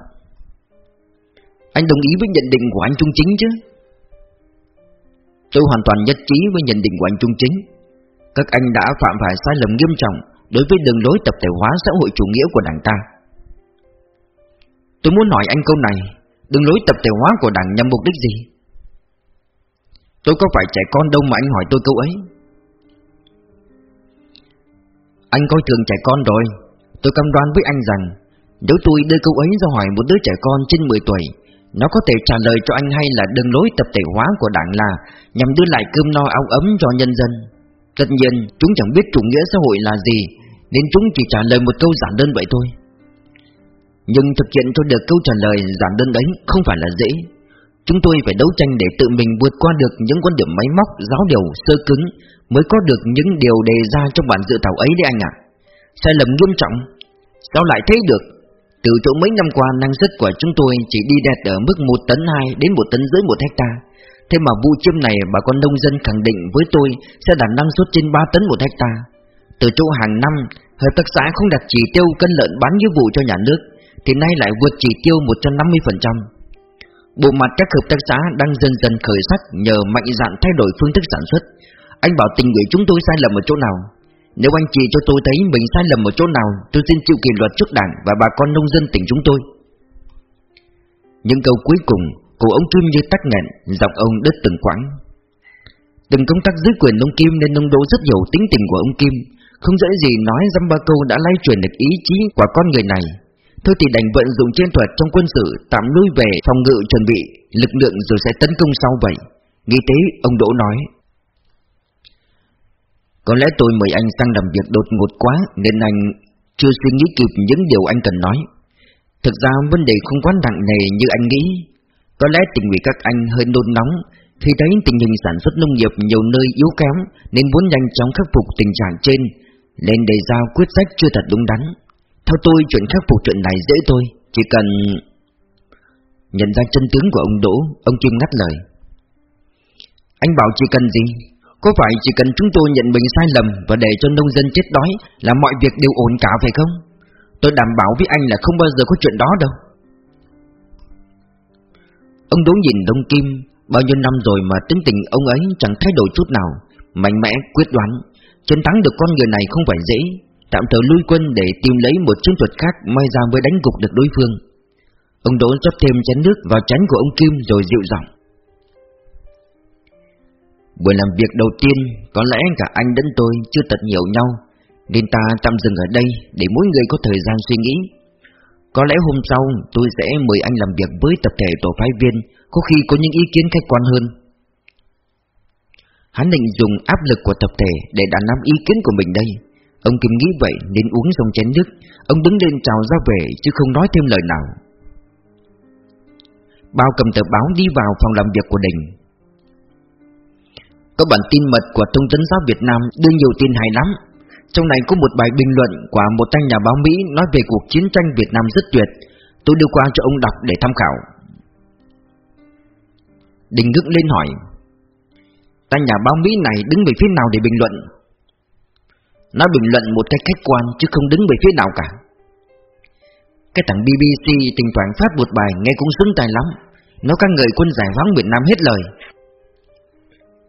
Anh đồng ý với nhận định của anh Trung Chính chứ? Tôi hoàn toàn nhất trí với nhận định của anh Trung Chính. Các anh đã phạm phải sai lầm nghiêm trọng Đối với đường lối tập thể hóa xã hội chủ nghĩa của đảng ta. Tôi muốn hỏi anh câu này, Đường lối tập thể hóa của đảng nhằm mục đích gì? Tôi có phải trẻ con đâu mà anh hỏi tôi câu ấy? Anh coi thường trẻ con rồi, Tôi cam đoan với anh rằng, Nếu tôi đưa câu ấy ra hỏi một đứa trẻ con trên 10 tuổi, Nó có thể trả lời cho anh hay là đường lối tập thể hóa của đảng là Nhằm đưa lại cơm no áo ấm cho nhân dân. Tất nhiên, chúng chẳng biết chủ nghĩa xã hội là gì, Nên chúng chỉ trả lời một câu giản đơn vậy thôi. Nhưng thực hiện cho được câu trả lời giản đơn đấy không phải là dễ. Chúng tôi phải đấu tranh để tự mình vượt qua được những quan điểm máy móc, giáo điều, sơ cứng Mới có được những điều đề ra trong bản dự thảo ấy đấy anh ạ. Sai lầm nghiêm trọng. Sao lại thấy được? Từ chỗ mấy năm qua năng suất của chúng tôi chỉ đi đẹp ở mức 1 tấn 2 đến 1 tấn dưới 1 hecta. Thế mà vụ chiêm này bà con nông dân khẳng định với tôi sẽ đạt năng suất trên 3 tấn 1 hecta. Từ chỗ hàng năm Hợp tác xã không đặt chỉ tiêu cân lợn bán như vụ cho nhà nước. Thì nay lại vượt chỉ tiêu 150% Bộ mặt các hợp tác xã đang dần dần khởi sắc nhờ mạnh dạn thay đổi phương thức sản xuất. Anh bảo tình nguyện chúng tôi sai lầm ở chỗ nào? Nếu anh chỉ cho tôi thấy mình sai lầm ở chỗ nào, tôi xin chịu kỷ luật trước đảng và bà con nông dân tỉnh chúng tôi. Những câu cuối cùng, cổ ông Kim như tắc nghẹn, giọng ông đứt từng quãng. Từng công tác dưới quyền ông Kim nên nông đô rất hiểu tính tình của ông Kim, không dễ gì nói dăm ba câu đã lay truyền được ý chí của con người này Thôi thì đành vận dụng chiến thuật trong quân sự, Tạm lui về phòng ngự chuẩn bị. Lực lượng rồi sẽ tấn công sau vậy. Nghĩ thế, ông Đỗ nói. Có lẽ tôi mời anh sang làm việc đột ngột quá, Nên anh chưa suy nghĩ kịp những điều anh cần nói. Thực ra vấn đề không quá nặng nề như anh nghĩ. Có lẽ tình nguyện các anh hơi nôn nóng Khi thấy tình hình sản xuất nông nghiệp nhiều nơi yếu kém, Nên muốn nhanh chóng khắc phục tình trạng trên, Nên đề ra quyết sách chưa thật đúng đắn theo tôi chuyện khắc phục chuyện này dễ thôi. Chỉ cần Nhận ra chân tướng của ông Đỗ Ông Kim ngắt lời. Anh bảo chỉ cần gì? Có phải chỉ cần chúng tôi nhận mình sai lầm Và để cho nông dân chết đói Là mọi việc đều ổn cả phải không? Tôi đảm bảo với anh là không bao giờ có chuyện đó đâu. Ông Đỗ nhìn Đông Kim Bao nhiêu năm rồi mà tính tình ông ấy chẳng thay đổi chút nào Mạnh mẽ, quyết đoán. Chiến thắng được con người này không phải dễ tạm thời lui quân để tìm lấy một chiến thuật khác may ra mới đánh gục được đối phương. Ông Đỗ chấp thêm chén nước vào chén của ông Kim rồi dịu giọng. Buổi làm việc đầu tiên, có lẽ cả anh đến tôi chưa thật hiểu nhau, nên ta tạm dừng ở đây để mỗi người có thời gian suy nghĩ. Có lẽ hôm sau tôi sẽ mời anh làm việc với tập thể tổ phái viên, có khi có những ý kiến khách quan hơn. Hắn định dùng áp lực của tập thể để đàn nắm ý kiến của mình đây. Ông Kim nghĩ vậy nên uống xong chén nước. Ông đứng lên chào ra về chứ không nói thêm lời nào. Bao cầm tờ báo đi vào phòng làm việc của Đình. Có bản tin mật của Thông tấn giáo Việt Nam đưa nhiều tin hay lắm. Trong này có một bài bình luận của một tay nhà báo Mỹ nói về cuộc chiến tranh Việt Nam rất tuyệt. Tôi đưa qua cho ông đọc để tham khảo. Đình ngước lên hỏi, Tay nhà báo Mỹ này đứng về phía nào để bình luận? Nó bình luận một cách khách quan chứ không đứng về phía nào cả. Cái thằng BBC tình thoảng phát một bài nghe cũng xứng tài lắm. Nó ca ngợi quân giải phóng Việt Nam hết lời.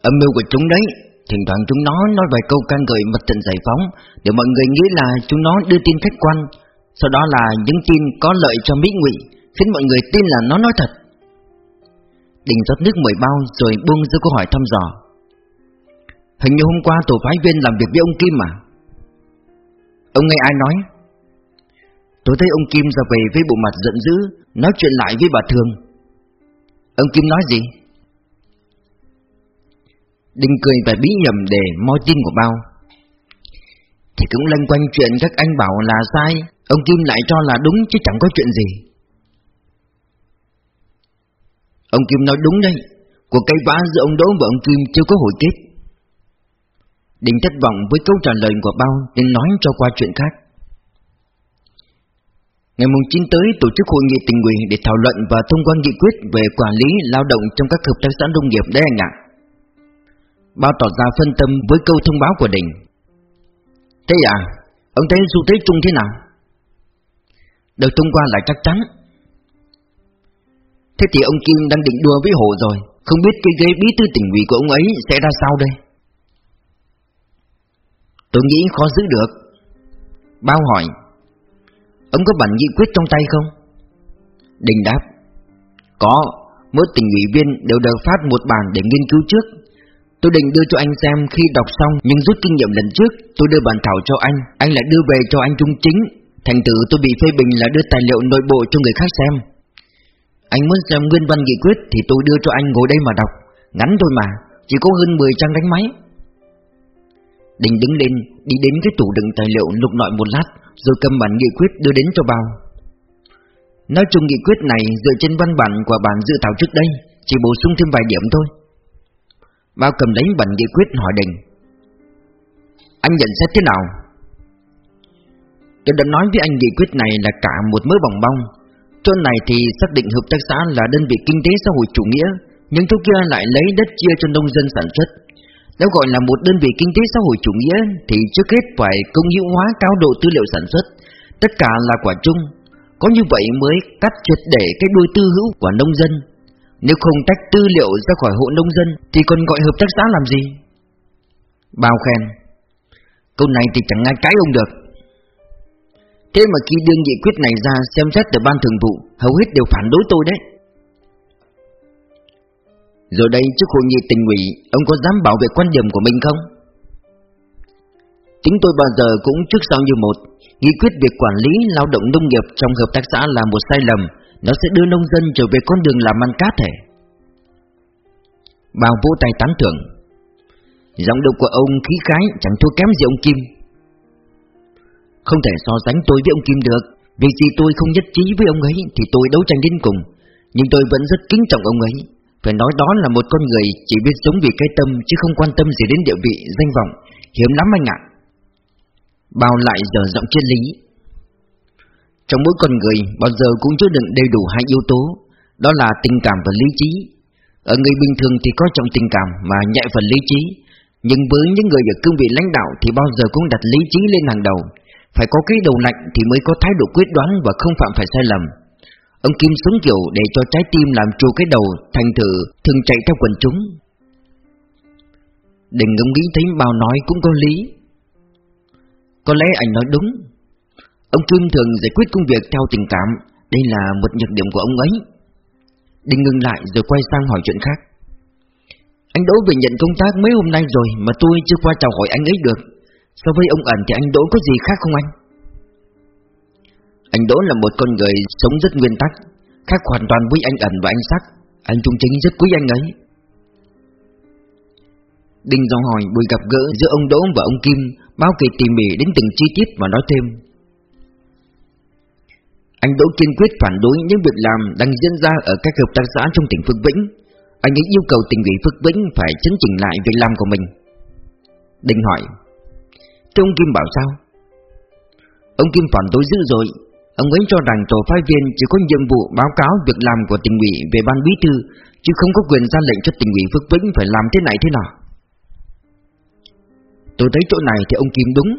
Âm mưu của chúng đấy, Thỉnh thoảng chúng nó nói vài câu ca ngợi mặt trận giải phóng Để mọi người nghĩ là chúng nó đưa tin khách quan. Sau đó là những tin có lợi cho Mỹ ngụy, Khiến mọi người tin là nó nói thật. Đình rót nước mười bao rồi buông ra câu hỏi thăm dò. Hình như hôm qua tổ phái viên làm việc với ông Kim mà. Ông nghe ai nói? Tôi thấy ông Kim ra về với bộ mặt giận dữ, Nói chuyện lại với bà Thường. Ông Kim nói gì? Đinh cười và bí nhầm để moi tin của bao. Thì cũng lanh quanh chuyện các anh bảo là sai, Ông Kim lại cho là đúng chứ chẳng có chuyện gì. Ông Kim nói đúng đây Cuộc cây vã giữa ông Đỗ và ông Kim chưa có hồi kết. Đình thất vọng với câu trả lời của Bao Nên nói cho qua chuyện khác Ngày mùng 9 tới tổ chức hội nghị tình ủy để thảo luận và thông qua nghị quyết về quản lý lao động trong các hợp tác xã nông nghiệp đấy anh ạ. Bao tỏ ra phân tâm với câu thông báo của đình. Thế à, ông thấy du thế chung thế nào? Được thông qua là chắc chắn. Thế thì ông Kim đang định đua với Hồ rồi, không biết cái ghế bí thư tỉnh ủy của ông ấy sẽ ra sao đây? Tôi nghĩ khó giữ được. Bao hỏi, Ông có bản nghị quyết trong tay không? Đình đáp Có, mỗi tỉnh ủy viên đều được phát một bản để nghiên cứu trước. Tôi định đưa cho anh xem khi đọc xong Nhưng rút kinh nghiệm lần trước Tôi đưa bản thảo cho anh Anh lại đưa về cho anh Trung Chính. Thành tử tôi bị phê bình là đưa tài liệu nội bộ cho người khác xem. Anh muốn xem nguyên văn nghị quyết Thì tôi đưa cho anh ngồi đây mà đọc. Ngắn thôi mà Chỉ có hơn 10 trang đánh máy. Đình đứng lên Đi đến cái tủ đựng tài liệu lục lọi một lát rồi cầm bản nghị quyết đưa đến cho bao. Nói chung nghị quyết này dựa trên văn bản của bản dự thảo trước đây, chỉ bổ sung thêm vài điểm thôi. Bao cầm lấy bản nghị quyết hỏi Đình. Anh nhận xét thế nào? Tôi đã nói với anh nghị quyết này là cả một mớ bỏng bong. Chỗ này thì xác định hợp tác xã là đơn vị kinh tế xã hội chủ nghĩa, nhưng chỗ kia lại lấy đất chia cho nông dân sản xuất nếu gọi là một đơn vị kinh tế xã hội chủ nghĩa thì trước hết phải công hữu hóa cao độ tư liệu sản xuất, tất cả là quả chung. Có như vậy mới cắt triệt để cái đuôi tư hữu của nông dân. Nếu không tách tư liệu ra khỏi hộ nông dân thì còn gọi hợp tác xã làm gì? Bao khen. Câu này thì chẳng ai cái ông được. Thế mà khi đưa nghị quyết này ra xem xét từ ban thường vụ, hầu hết đều phản đối tôi đấy. Rồi đây trước hội nghị tình ủy, Ông có dám bảo vệ quan điểm của mình không? chúng tôi bao giờ cũng trước sau như một, Nghị quyết việc quản lý lao động nông nghiệp trong hợp tác xã là một sai lầm, Nó sẽ đưa nông dân trở về con đường làm ăn cá thể. Bao vỗ tay tán thưởng. Giọng độc của ông khí khái, chẳng thua kém gì ông Kim. Không thể so sánh tôi với ông Kim được, Vì gì tôi không nhất trí với ông ấy Thì tôi đấu tranh đến cùng, Nhưng tôi vẫn rất kính trọng ông ấy phải nói đó là một con người chỉ biết sống vì cái tâm chứ không quan tâm gì đến địa vị, danh vọng, hiếm lắm anh ạ. Bao lại giờ giọng triết lý. Trong mỗi con người bao giờ cũng chứa đựng đầy đủ hai yếu tố, đó là tình cảm và lý trí. Ở người bình thường thì có trọng tình cảm mà nhẹ phần lý trí, nhưng với những người ở cương vị lãnh đạo thì bao giờ cũng đặt lý trí lên hàng đầu. Phải có cái đầu lạnh thì mới có thái độ quyết đoán và không phạm phải sai lầm. Ông Kim xuống kiểu để cho trái tim làm trù cái đầu Thành thử, thường chạy theo quần chúng. Đình ngẫm nghĩ thấy bao nói cũng có lý. Có lẽ anh nói đúng. Ông Kim thường giải quyết công việc theo tình cảm. Đây là một nhược điểm của ông ấy. Đình ngừng lại rồi quay sang hỏi chuyện khác. Anh Đỗ về nhận công tác mấy hôm nay rồi Mà tôi chưa qua chào hỏi anh ấy được. So với ông ẩn thì anh Đỗ có gì khác không anh? Anh Đỗ là một con người sống rất nguyên tắc, Khác hoàn toàn với anh ẩn và anh sắc. Anh Trung Chính rất quý anh ấy. Đinh dò hỏi buổi gặp gỡ giữa ông Đỗ và ông Kim, Bao kỳ tỉ mỉ đến từng chi tiết và nói thêm. Anh Đỗ kiên quyết phản đối những việc làm đang diễn ra ở các hợp tác xã trong tỉnh Phước Vĩnh. Anh ấy yêu cầu tỉnh ủy Phước Vĩnh phải chấn chỉnh lại việc làm của mình. Đinh hỏi Thế ông Kim bảo sao? Ông Kim phản đối dữ rồi Ông ấy cho rằng tổ phái viên chỉ có nhiệm vụ báo cáo việc làm của tỉnh ủy về ban bí thư, chứ không có quyền ra lệnh cho tỉnh ủy Phước Vĩnh phải làm thế này thế nào. Tôi thấy chỗ này thì ông Kim đúng,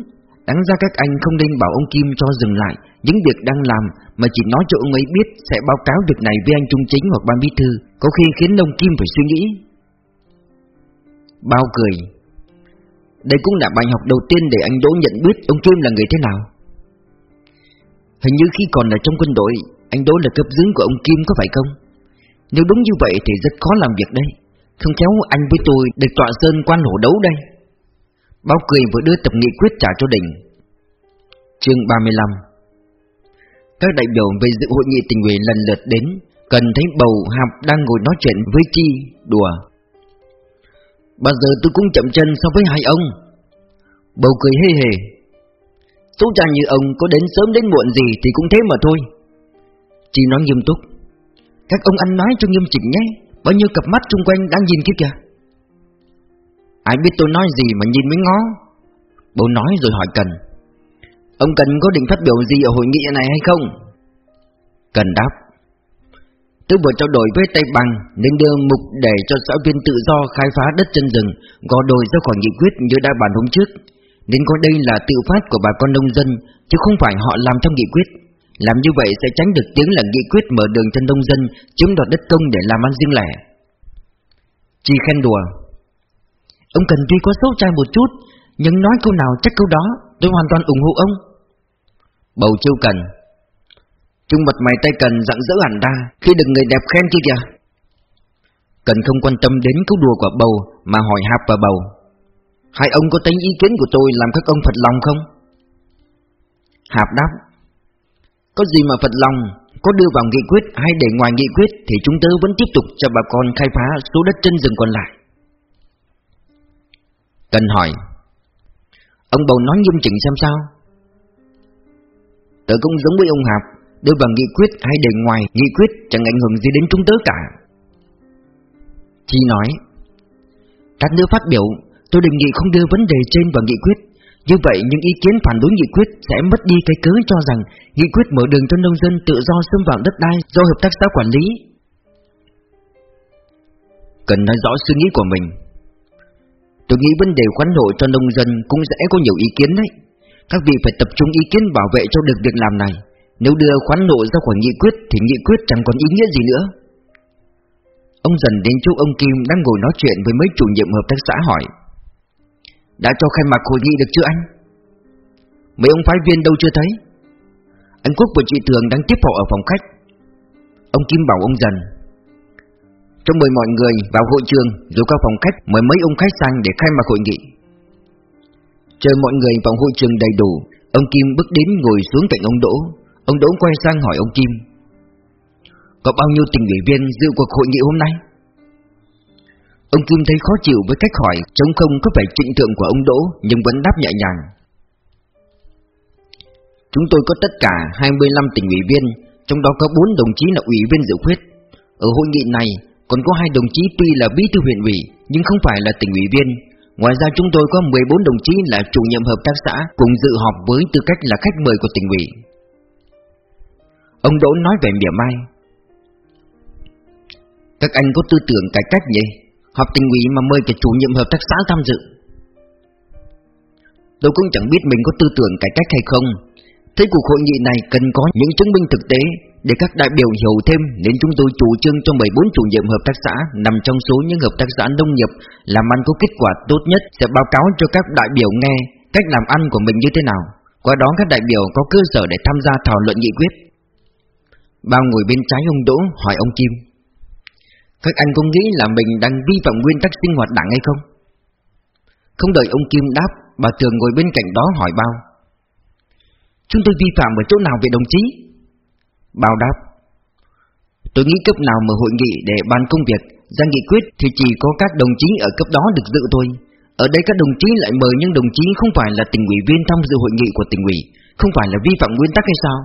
đáng ra các anh không nên bảo ông Kim cho dừng lại những việc đang làm mà chỉ nói cho ông ấy biết sẽ báo cáo việc này với anh Trung Chính hoặc ban bí thư, có khi khiến ông Kim phải suy nghĩ. Bao cười Đây cũng là bài học đầu tiên để anh Đỗ nhận biết ông Kim là người thế nào Hình như khi còn ở trong quân đội, Anh Đỗ là cấp dưới của ông Kim có phải không? Nếu đúng như vậy thì rất khó làm việc đây Không khéo anh với tôi được tọa sơn quan hổ đấu đây. Báo cười vừa đưa tập nghị quyết trả cho đình. Chương 35 Các đại biểu về dự hội nghị tình ủy lần lượt đến, Cần thấy bầu hạp đang ngồi nói chuyện với Chi, Đùa. Bao giờ tôi cũng chậm chân so với hai ông. Bầu cười hê hề. Tốt cha như ông có đến sớm đến muộn gì thì cũng thế mà thôi. Chị nói nghiêm túc. Các ông ăn nói cho nghiêm chỉnh nhé. Bao nhiêu cặp mắt xung quanh đang nhìn kia kìa. Ai biết tôi nói gì mà nhìn mới ngó. Bố nói rồi hỏi Cần. Ông Cần có định phát biểu gì ở hội nghị này hay không? Cần đáp. Tôi vừa trao đổi với Tây Bằng nên đưa mục để cho xã viên tự do khai phá đất chân rừng, gò đồi ra khỏi nghị quyết như đã bàn hôm trước. Nên coi đây là tự phát của bà con nông dân, chứ không phải họ làm theo nghị quyết. Làm như vậy sẽ tránh được tiếng là nghị quyết mở đường cho nông dân, chiếm đoạt đất công để làm ăn riêng lẻ. Chỉ khen đùa. Ông cần tuy có xấu trai một chút, Nhưng nói câu nào chắc câu đó, Tôi hoàn toàn ủng hộ ông. Bầu chiêu cần. Trung mặt mày tay cần dặn dỡ hẳn ra, Khi được người đẹp khen kia kìa. Cần không quan tâm đến câu đùa của bầu, Mà hỏi hạp và bầu. Hai ông có tính ý kiến của tôi làm các ông phật lòng không? Hạp đáp, Có gì mà phật lòng? Có đưa vào nghị quyết hay để ngoài nghị quyết Thì chúng tớ vẫn tiếp tục cho bà con khai phá số đất chân rừng còn lại. Cần hỏi, Ông bầu nói nghiêm chỉnh xem sao? Tớ cũng giống với ông Hạp, Đưa vào nghị quyết hay để ngoài nghị quyết Chẳng ảnh hưởng gì đến chúng tớ cả. Chi nói, Các nữa phát biểu Tôi đề nghị không đưa vấn đề trên vào nghị quyết. Như vậy, những ý kiến phản đối nghị quyết Sẽ mất đi cái cớ cho rằng Nghị quyết mở đường cho nông dân tự do xâm vào đất đai Do hợp tác xã quản lý. Cần nói rõ suy nghĩ của mình. Tôi nghĩ vấn đề khoán hộ cho nông dân Cũng sẽ có nhiều ý kiến đấy. Các vị phải tập trung ý kiến bảo vệ cho được việc làm này. Nếu đưa khoán nộ ra khỏi nghị quyết Thì nghị quyết chẳng còn ý nghĩa gì nữa. Ông dần đến chỗ ông Kim đang ngồi nói chuyện với mấy chủ nhiệm hợp tác xã hỏi. Đã cho khai mạc hội nghị được chưa anh? Mấy ông phái viên đâu chưa thấy? Anh Quốc và chị Thường đang tiếp họ ở phòng khách. Ông Kim bảo ông dần. Cho mời mọi người vào hội trường, Rồi qua phòng khách, mời mấy ông khách sang để khai mạc hội nghị. Chờ mọi người vào hội trường đầy đủ, Ông Kim bước đến ngồi xuống cạnh ông Đỗ. Ông Đỗ quay sang hỏi ông Kim. Có bao nhiêu tình ủy viên dự cuộc hội nghị hôm nay? Ông Kim thấy khó chịu với cách hỏi, Trông không có vẻ trịnh thượng của ông Đỗ, Nhưng vẫn đáp nhẹ nhàng. Chúng tôi có tất cả 25 tỉnh ủy viên, Trong đó có 4 đồng chí là ủy viên dự khuyết. Ở hội nghị này, Còn có hai đồng chí tuy là bí thư huyện ủy, Nhưng không phải là tỉnh ủy viên. Ngoài ra chúng tôi có 14 đồng chí là chủ nhiệm hợp tác xã Cùng dự họp với tư cách là khách mời của tỉnh ủy. Ông Đỗ nói về mỉa mai. Các anh có tư tưởng cải cách nhỉ? Họp tình ủy mà mời cả chủ nhiệm hợp tác xã tham dự. Tôi cũng chẳng biết mình có tư tưởng cải cách hay không. Thế cuộc hội nghị này cần có những chứng minh thực tế Để các đại biểu hiểu thêm Nên chúng tôi chủ trương cho 14 chủ nhiệm hợp tác xã Nằm trong số những hợp tác xã nông nghiệp Làm ăn có kết quả tốt nhất Sẽ báo cáo cho các đại biểu nghe Cách làm ăn của mình như thế nào. Qua đó các đại biểu có cơ sở để tham gia thảo luận nghị quyết. Bao ngồi bên trái ông Đỗ hỏi ông Kim các anh có nghĩ là mình đang vi phạm nguyên tắc sinh hoạt đảng hay không? Không đợi ông Kim đáp, Bà Tường ngồi bên cạnh đó hỏi Bao Chúng tôi vi phạm ở chỗ nào vậy đồng chí? Bao đáp Tôi nghĩ cấp nào mở hội nghị để bàn công việc, ra nghị quyết thì chỉ có các đồng chí ở cấp đó được dự thôi Ở đây các đồng chí lại mời những đồng chí không phải là tỉnh ủy viên tham dự hội nghị của tỉnh ủy, Không phải là vi phạm nguyên tắc hay sao?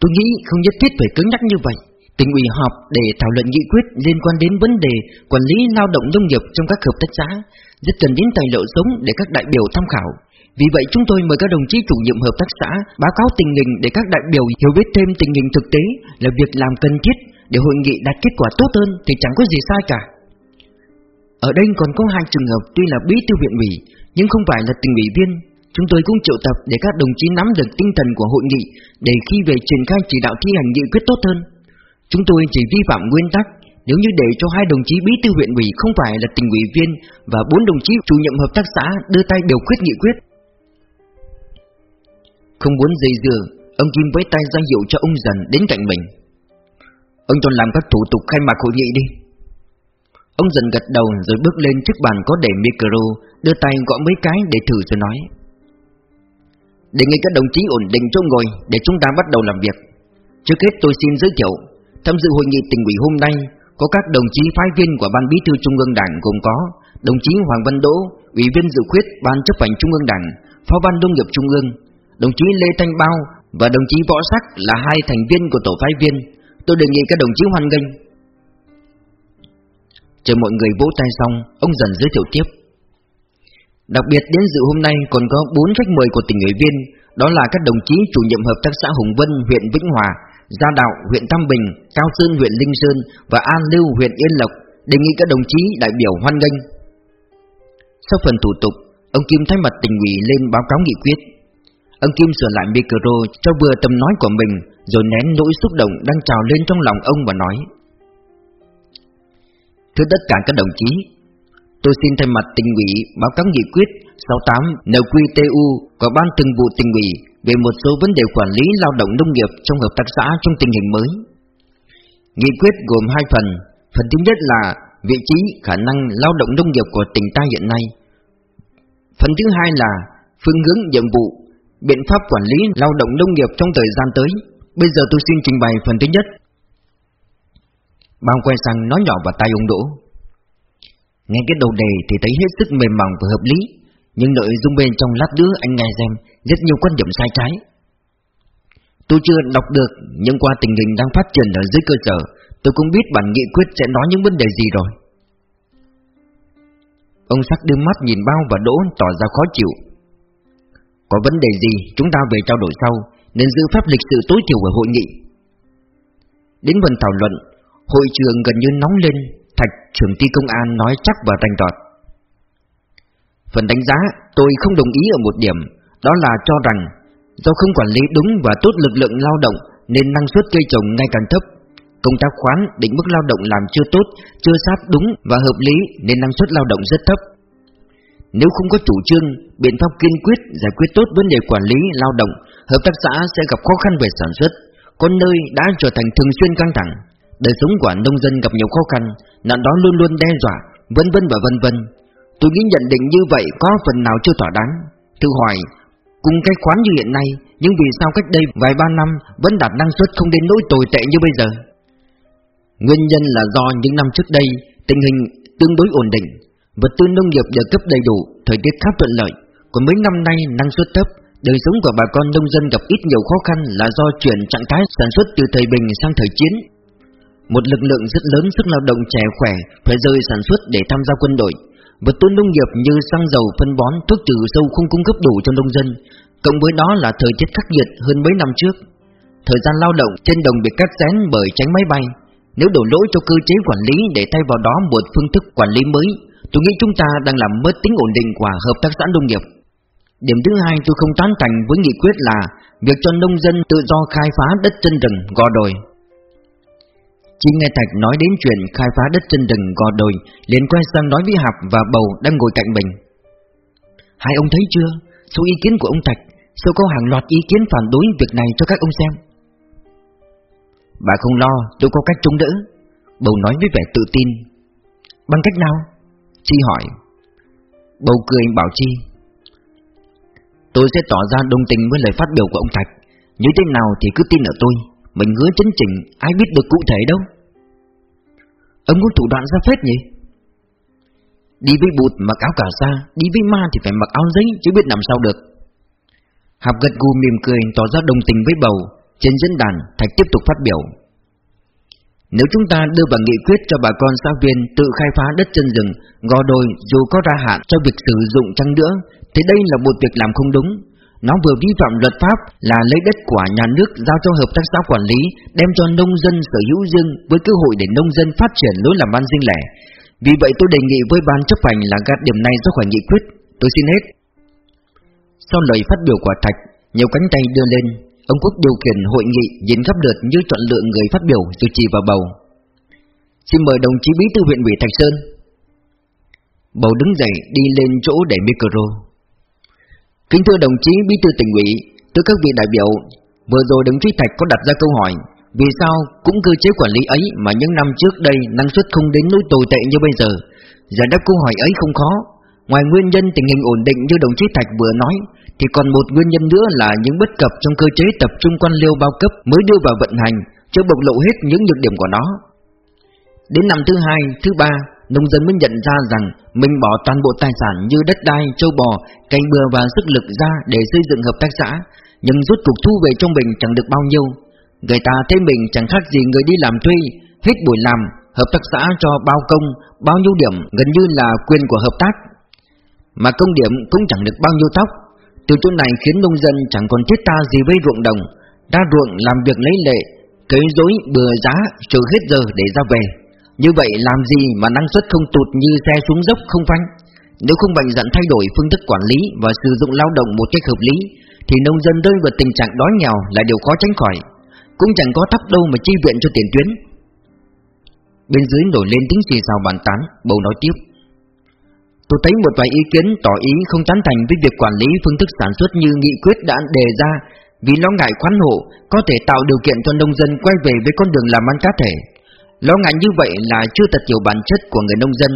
Tôi nghĩ không nhất thiết phải cứng nhắc như vậy Tỉnh ủy họp để thảo luận nghị quyết liên quan đến vấn đề quản lý lao động nông nghiệp trong các hợp tác xã, Rất cần đến tài liệu sống để các đại biểu tham khảo vì vậy, chúng tôi mời các đồng chí chủ nhiệm hợp tác xã báo cáo tình hình để các đại biểu hiểu biết thêm tình hình thực tế là việc làm cần thiết để hội nghị đạt kết quả tốt hơn thì chẳng có gì sai cả. Ở đây còn có hai trường hợp tuy là bí thư huyện ủy, nhưng không phải là tình ủy viên. Chúng tôi cũng triệu tập để các đồng chí nắm được tinh thần của hội nghị để khi về triển khai chỉ đạo thi hành nghị quyết tốt hơn. Chúng tôi chỉ vi phạm nguyên tắc, nếu như để cho hai đồng chí bí thư huyện ủy không phải là tình ủy viên và bốn đồng chí chủ nhiệm hợp tác xã đưa tay biểu quyết nghị quyết. Không muốn dây dưa, Ông Kim với tay ra hiệu cho ông dần đến cạnh mình. Ông cho làm các thủ tục khai mạc hội nghị đi. Ông dần gật đầu rồi bước lên trước bàn có để micro, Đưa tay gõ mấy cái để thử rồi nói. Đề nghị các đồng chí ổn định chỗ ngồi Để chúng ta bắt đầu làm việc. Trước hết tôi xin giới thiệu Tham dự hội nghị tỉnh ủy hôm nay Có các đồng chí phái viên của Ban Bí thư Trung ương Đảng gồm có Đồng chí Hoàng Văn Đỗ Ủy viên dự khuyết Ban chấp hành Trung ương Đảng, Phó ban Nông nghiệp Trung ương, đồng chí Lê Thanh Bao và đồng chí Võ Sắc là hai thành viên của tổ phái viên. Tôi đề nghị các đồng chí hoan nghênh. Chờ mọi người vỗ tay xong, ông dần giới thiệu tiếp. Đặc biệt đến dự hôm nay còn có bốn khách mời của tỉnh ủy viên, đó là các đồng chí chủ nhiệm hợp tác xã Hùng Vân huyện Vĩnh Hòa, Gia Đạo huyện Tam Bình, Cao Sơn huyện Linh Sơn và An Lưu huyện Yên Lộc. Đề nghị các đồng chí đại biểu hoan nghênh. Sau phần thủ tục, ông Kim thay mặt tỉnh ủy lên báo cáo nghị quyết. Ông Kim sửa lại micro cho vừa tầm nói của mình, rồi nén nỗi xúc động đang trào lên trong lòng ông và nói: Thưa tất cả các đồng chí, tôi xin thay mặt tỉnh ủy báo cáo nghị quyết 68 NQTU của Ban Thường vụ tỉnh ủy về một số vấn đề quản lý lao động nông nghiệp trong hợp tác xã trong tình hình mới. Nghị quyết gồm hai phần, phần thứ nhất là vị trí khả năng lao động nông nghiệp của tỉnh ta hiện nay. Phần thứ hai là phương hướng nhiệm vụ, biện pháp quản lý lao động nông nghiệp trong thời gian tới. Bây giờ tôi xin trình bày phần thứ nhất. Bao quay sang nói nhỏ vào tai ông Đỗ. Nghe cái đầu đề thì thấy hết sức mềm mỏng và hợp lý, nhưng nội dung bên trong lát nữa anh nghe xem rất nhiều quan điểm sai trái. Tôi chưa đọc được, nhưng qua tình hình đang phát triển ở dưới cơ sở, tôi cũng biết bản nghị quyết sẽ nói những vấn đề gì rồi. Ông sắc đưa mắt nhìn bao và đỗ tỏ ra khó chịu. Có vấn đề gì chúng ta về trao đổi sau, nên giữ pháp lịch sự tối thiểu ở hội nghị. Đến phần thảo luận, hội trường gần như nóng lên, Thạch trưởng ty công an nói chắc và rành rọt. Phần đánh giá, tôi không đồng ý ở một điểm, đó là cho rằng do không quản lý đúng và tốt lực lượng lao động nên năng suất cây trồng ngày càng thấp. Công tác khoán định mức lao động làm chưa tốt, chưa sát đúng và hợp lý nên năng suất lao động rất thấp. Nếu không có chủ trương, biện pháp kiên quyết giải quyết tốt vấn đề quản lý lao động, hợp tác xã sẽ gặp khó khăn về sản xuất, có nơi đã trở thành thường xuyên căng thẳng. Đời sống của nông dân gặp nhiều khó khăn, nạn đó luôn luôn đe dọa, vân vân và vân vân. Tôi nghĩ nhận định như vậy có phần nào chưa thỏa đáng. Thư hỏi, cùng cái khoán như hiện nay, nhưng vì sao cách đây vài ba năm vẫn đạt năng suất không đến nỗi tồi tệ như bây giờ? Nguyên nhân là do những năm trước đây, tình hình tương đối ổn định, vật tư nông nghiệp được cấp đầy đủ, thời tiết khá thuận lợi. Còn mấy năm nay năng suất thấp, đời sống của bà con nông dân gặp ít nhiều khó khăn là do chuyển trạng thái sản xuất từ thời bình sang thời chiến. Một lực lượng rất lớn sức lao động trẻ khỏe phải rời sản xuất để tham gia quân đội. Vật tư nông nghiệp như xăng dầu, phân bón, thuốc trừ sâu không cung cấp đủ cho nông dân, cộng với đó là thời tiết khắc nghiệt hơn mấy năm trước. Thời gian lao động trên đồng bị cắt xén bởi tránh máy bay. Nếu đổ lỗi cho cơ chế quản lý để thay vào đó một phương thức quản lý mới, tôi nghĩ chúng ta đang làm mất tính ổn định của hợp tác xã nông nghiệp. Điểm thứ hai tôi không tán thành với nghị quyết là việc cho nông dân tự do khai phá đất chân rừng, gò đồi. Chỉ nghe Thạch nói đến chuyện khai phá đất chân rừng gò đồi, liền quay sang nói với Hạp và Bầu đang ngồi cạnh mình. Hai ông thấy chưa, số ý kiến của ông Thạch, sao có hàng loạt ý kiến phản đối việc này cho các ông xem. Bà không lo, tôi có cách chống đỡ. Bầu nói với vẻ tự tin. Bằng cách nào? Chi hỏi. Bầu cười bảo Chi. Tôi sẽ tỏ ra đồng tình với lời phát biểu của ông Thạch. Như thế nào thì cứ tin ở tôi. Mình hứa chấn chỉnh Ai biết được cụ thể đâu. Ông muốn thủ đoạn ra phết nhỉ? Đi với bụt mặc áo cả sa, Đi với ma thì phải mặc áo giấy, Chứ biết làm sao được. Hạp gật gù mỉm cười, tỏ ra đồng tình với bầu. Trên diễn đàn, Thạch tiếp tục phát biểu. Nếu chúng ta đưa vào nghị quyết cho bà con xã viên Tự khai phá đất chân rừng, Gò đồi dù có ra hạn cho việc sử dụng chăng nữa, Thì đây là một việc làm không đúng nó vừa vi phạm luật pháp là lấy đất của nhà nước giao cho hợp tác xã quản lý, đem cho nông dân sở hữu riêng với cơ hội để nông dân phát triển lối làm ăn riêng lẻ. Vì vậy tôi đề nghị với ban chấp hành là gạt điểm này ra khỏi nghị quyết. Tôi xin hết. Sau lời phát biểu của Thạch, nhiều cánh tay đưa lên, ông Quốc điều khiển hội nghị nhìn khắp lượt như chọn lựa người phát biểu từ trì và bầu. Xin mời đồng chí bí thư huyện ủy Thạch Sơn. Bầu đứng dậy đi lên chỗ để micro. Kính thưa đồng chí Bí thư tỉnh ủy, thưa các vị đại biểu, vừa rồi đồng chí Thạch có đặt ra câu hỏi, vì sao cũng cơ chế quản lý ấy mà những năm trước đây năng suất không đến nỗi tồi tệ như bây giờ? Giải đáp câu hỏi ấy không khó. Ngoài nguyên nhân tình hình ổn định như đồng chí Thạch vừa nói, thì còn một nguyên nhân nữa là những bất cập trong cơ chế tập trung quan liêu bao cấp mới đưa vào vận hành, chưa bộc lộ hết những nhược điểm của nó. Đến năm thứ hai, thứ ba, nông dân mới nhận ra rằng mình bỏ toàn bộ tài sản như đất đai, châu bò, cây bừa và sức lực ra để xây dựng hợp tác xã, nhưng rút cục thu về trong mình chẳng được bao nhiêu. Người ta thấy mình chẳng khác gì người đi làm thuê, hết buổi làm, hợp tác xã cho bao công, bao nhiêu điểm gần như là quyền của hợp tác. Mà công điểm cũng chẳng được bao nhiêu tóc. Từ chỗ này khiến nông dân chẳng còn thiết ta gì với ruộng đồng, ra ruộng làm việc lấy lệ, cấy dối bừa giá chờ hết giờ để ra về. Như vậy làm gì mà năng suất không tụt như xe xuống dốc không phanh? Nếu không bệnh dạn thay đổi phương thức quản lý và sử dụng lao động một cách hợp lý, thì nông dân rơi vào tình trạng đói nghèo là điều khó tránh khỏi. Cũng chẳng có thắp đâu mà chi viện cho tiền tuyến. Bên dưới nổi lên tiếng xì xào bàn tán, bầu nói tiếp. Tôi thấy một vài ý kiến tỏ ý không tán thành với việc quản lý phương thức sản xuất như nghị quyết đã đề ra vì lo ngại khoán hộ có thể tạo điều kiện cho nông dân quay về với con đường làm ăn cá thể. Lo ngại như vậy là chưa thật hiểu bản chất của người nông dân.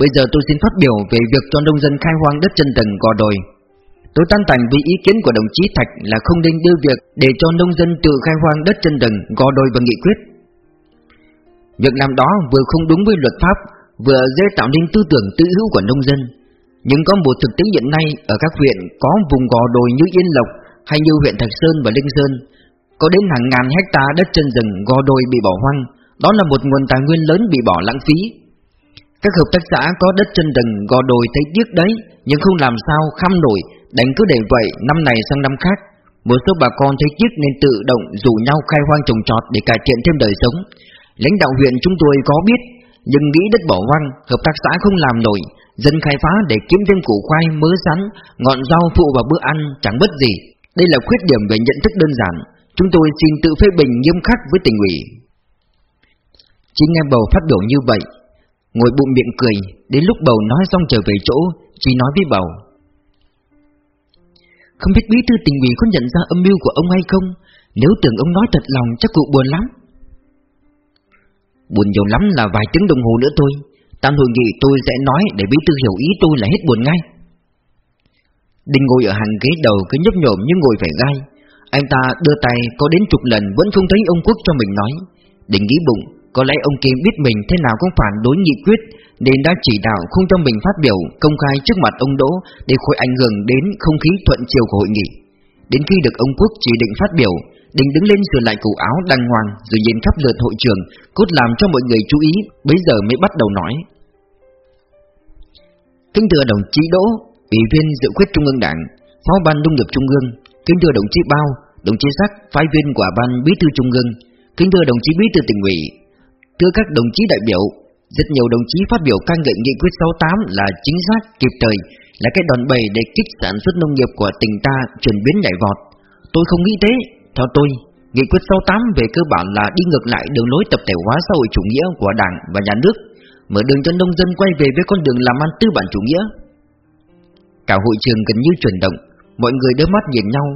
Bây giờ tôi xin phát biểu về việc cho nông dân khai hoang đất chân tầng gò đồi. Tôi tan thành với ý kiến của đồng chí Thạch là không nên đưa việc để cho nông dân tự khai hoang đất chân tầng gò đồi và nghị quyết. Việc làm đó vừa không đúng với luật pháp, vừa dễ tạo nên tư tưởng tự hữu của nông dân. Nhưng có một thực tế hiện nay ở các huyện có vùng gò đồi như Yên Lộc hay như huyện Thạch Sơn và Linh Sơn, có đến hàng ngàn hecta đất chân rừng gò đồi bị bỏ hoang, đó là một nguồn tài nguyên lớn bị bỏ lãng phí. Các hợp tác xã có đất chân rừng gò đồi thấy tiếc đấy, nhưng không làm sao khăm nổi, đánh cứ để vậy năm này sang năm khác. Một số bà con thấy tiếc nên tự động rủ nhau khai hoang trồng trọt để cải thiện thêm đời sống. Lãnh đạo huyện chúng tôi có biết, nhưng nghĩ đất bỏ hoang, hợp tác xã không làm nổi, dân khai phá để kiếm thêm củ khoai, mớ sắn, ngọn rau phụ vào bữa ăn chẳng bất gì. Đây là khuyết điểm về nhận thức đơn giản, chúng tôi xin tự phê bình nghiêm khắc với tỉnh ủy. Chỉ nghe bầu phát biểu như vậy, ngồi bụng miệng cười, đến lúc bầu nói xong trở về chỗ, chỉ nói với bầu. Không biết bí thư tỉnh ủy có nhận ra âm mưu của ông hay không? Nếu tưởng ông nói thật lòng chắc cụ buồn lắm. Buồn nhiều lắm là vài tiếng đồng hồ nữa thôi. tam hội nghị tôi sẽ nói để bí thư hiểu ý tôi là hết buồn ngay. Đinh ngồi ở hàng ghế đầu cứ nhấp nhổm như ngồi phải gai. Anh ta đưa tay có đến chục lần vẫn không thấy ông Quốc cho mình nói. Đinh nghĩ bụng, có lẽ ông Kim biết mình thế nào cũng phản đối nghị quyết nên đã chỉ đạo không cho mình phát biểu công khai trước mặt ông Đỗ để khỏi ảnh hưởng đến không khí thuận chiều của hội nghị. Đến khi được ông Quốc chỉ định phát biểu, Đình đứng lên sửa lại cổ áo đàng hoàng rồi nhìn khắp lượt hội trường, cốt làm cho mọi người chú ý, bây giờ mới bắt đầu nói. Kính thưa đồng chí Đỗ, ủy viên dự quyết Trung ương Đảng, phó ban nông nghiệp Trung ương, kính thưa đồng chí Bao, đồng chí Sắc, phái viên của ban bí thư Trung ương, kính thưa đồng chí bí thư tỉnh ủy, thưa các đồng chí đại biểu, rất nhiều đồng chí phát biểu ca ngợi nghị quyết 68 là chính xác, kịp thời, là cái đòn bẩy để kích sản xuất nông nghiệp của tỉnh ta chuyển biến nhảy vọt. Tôi không nghĩ thế, theo tôi, nghị quyết 68 về cơ bản là đi ngược lại đường lối tập thể hóa xã hội chủ nghĩa của Đảng và Nhà nước, mở đường cho nông dân quay về với con đường làm ăn tư bản chủ nghĩa. Cả hội trường gần như chuyển động, mọi người đưa mắt nhìn nhau.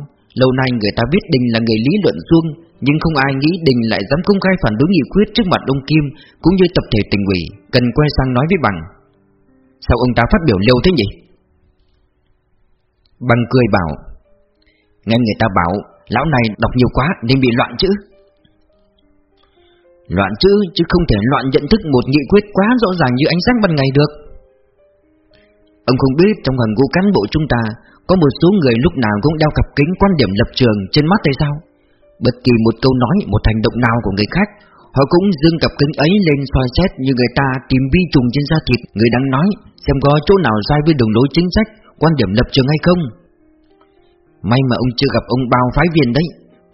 Lâu nay người ta biết Đình là người lý luận xuông, nhưng không ai nghĩ Đình lại dám công khai phản đối nghị quyết trước mặt ông Kim cũng như tập thể tỉnh ủy, cần quay sang nói với bằng. Sao ông ta phát biểu liều thế nhỉ? Bằng cười bảo, nghe người ta bảo Lão này đọc nhiều quá nên bị loạn chữ Loạn chữ chứ không thể loạn nhận thức một nghị quyết quá rõ ràng như ánh sáng ban ngày được Ông không biết trong hàng ngũ cán bộ chúng ta Có một số người lúc nào cũng đeo cặp kính quan điểm lập trường trên mắt hay sao Bất kỳ một câu nói, một hành động nào của người khác Họ cũng dương cặp kính ấy lên soi xét như người ta tìm vi trùng trên da thịt. Người đang nói xem có chỗ nào sai với đường lối chính sách, quan điểm lập trường hay không. May mà ông chưa gặp ông bao phái viên đấy.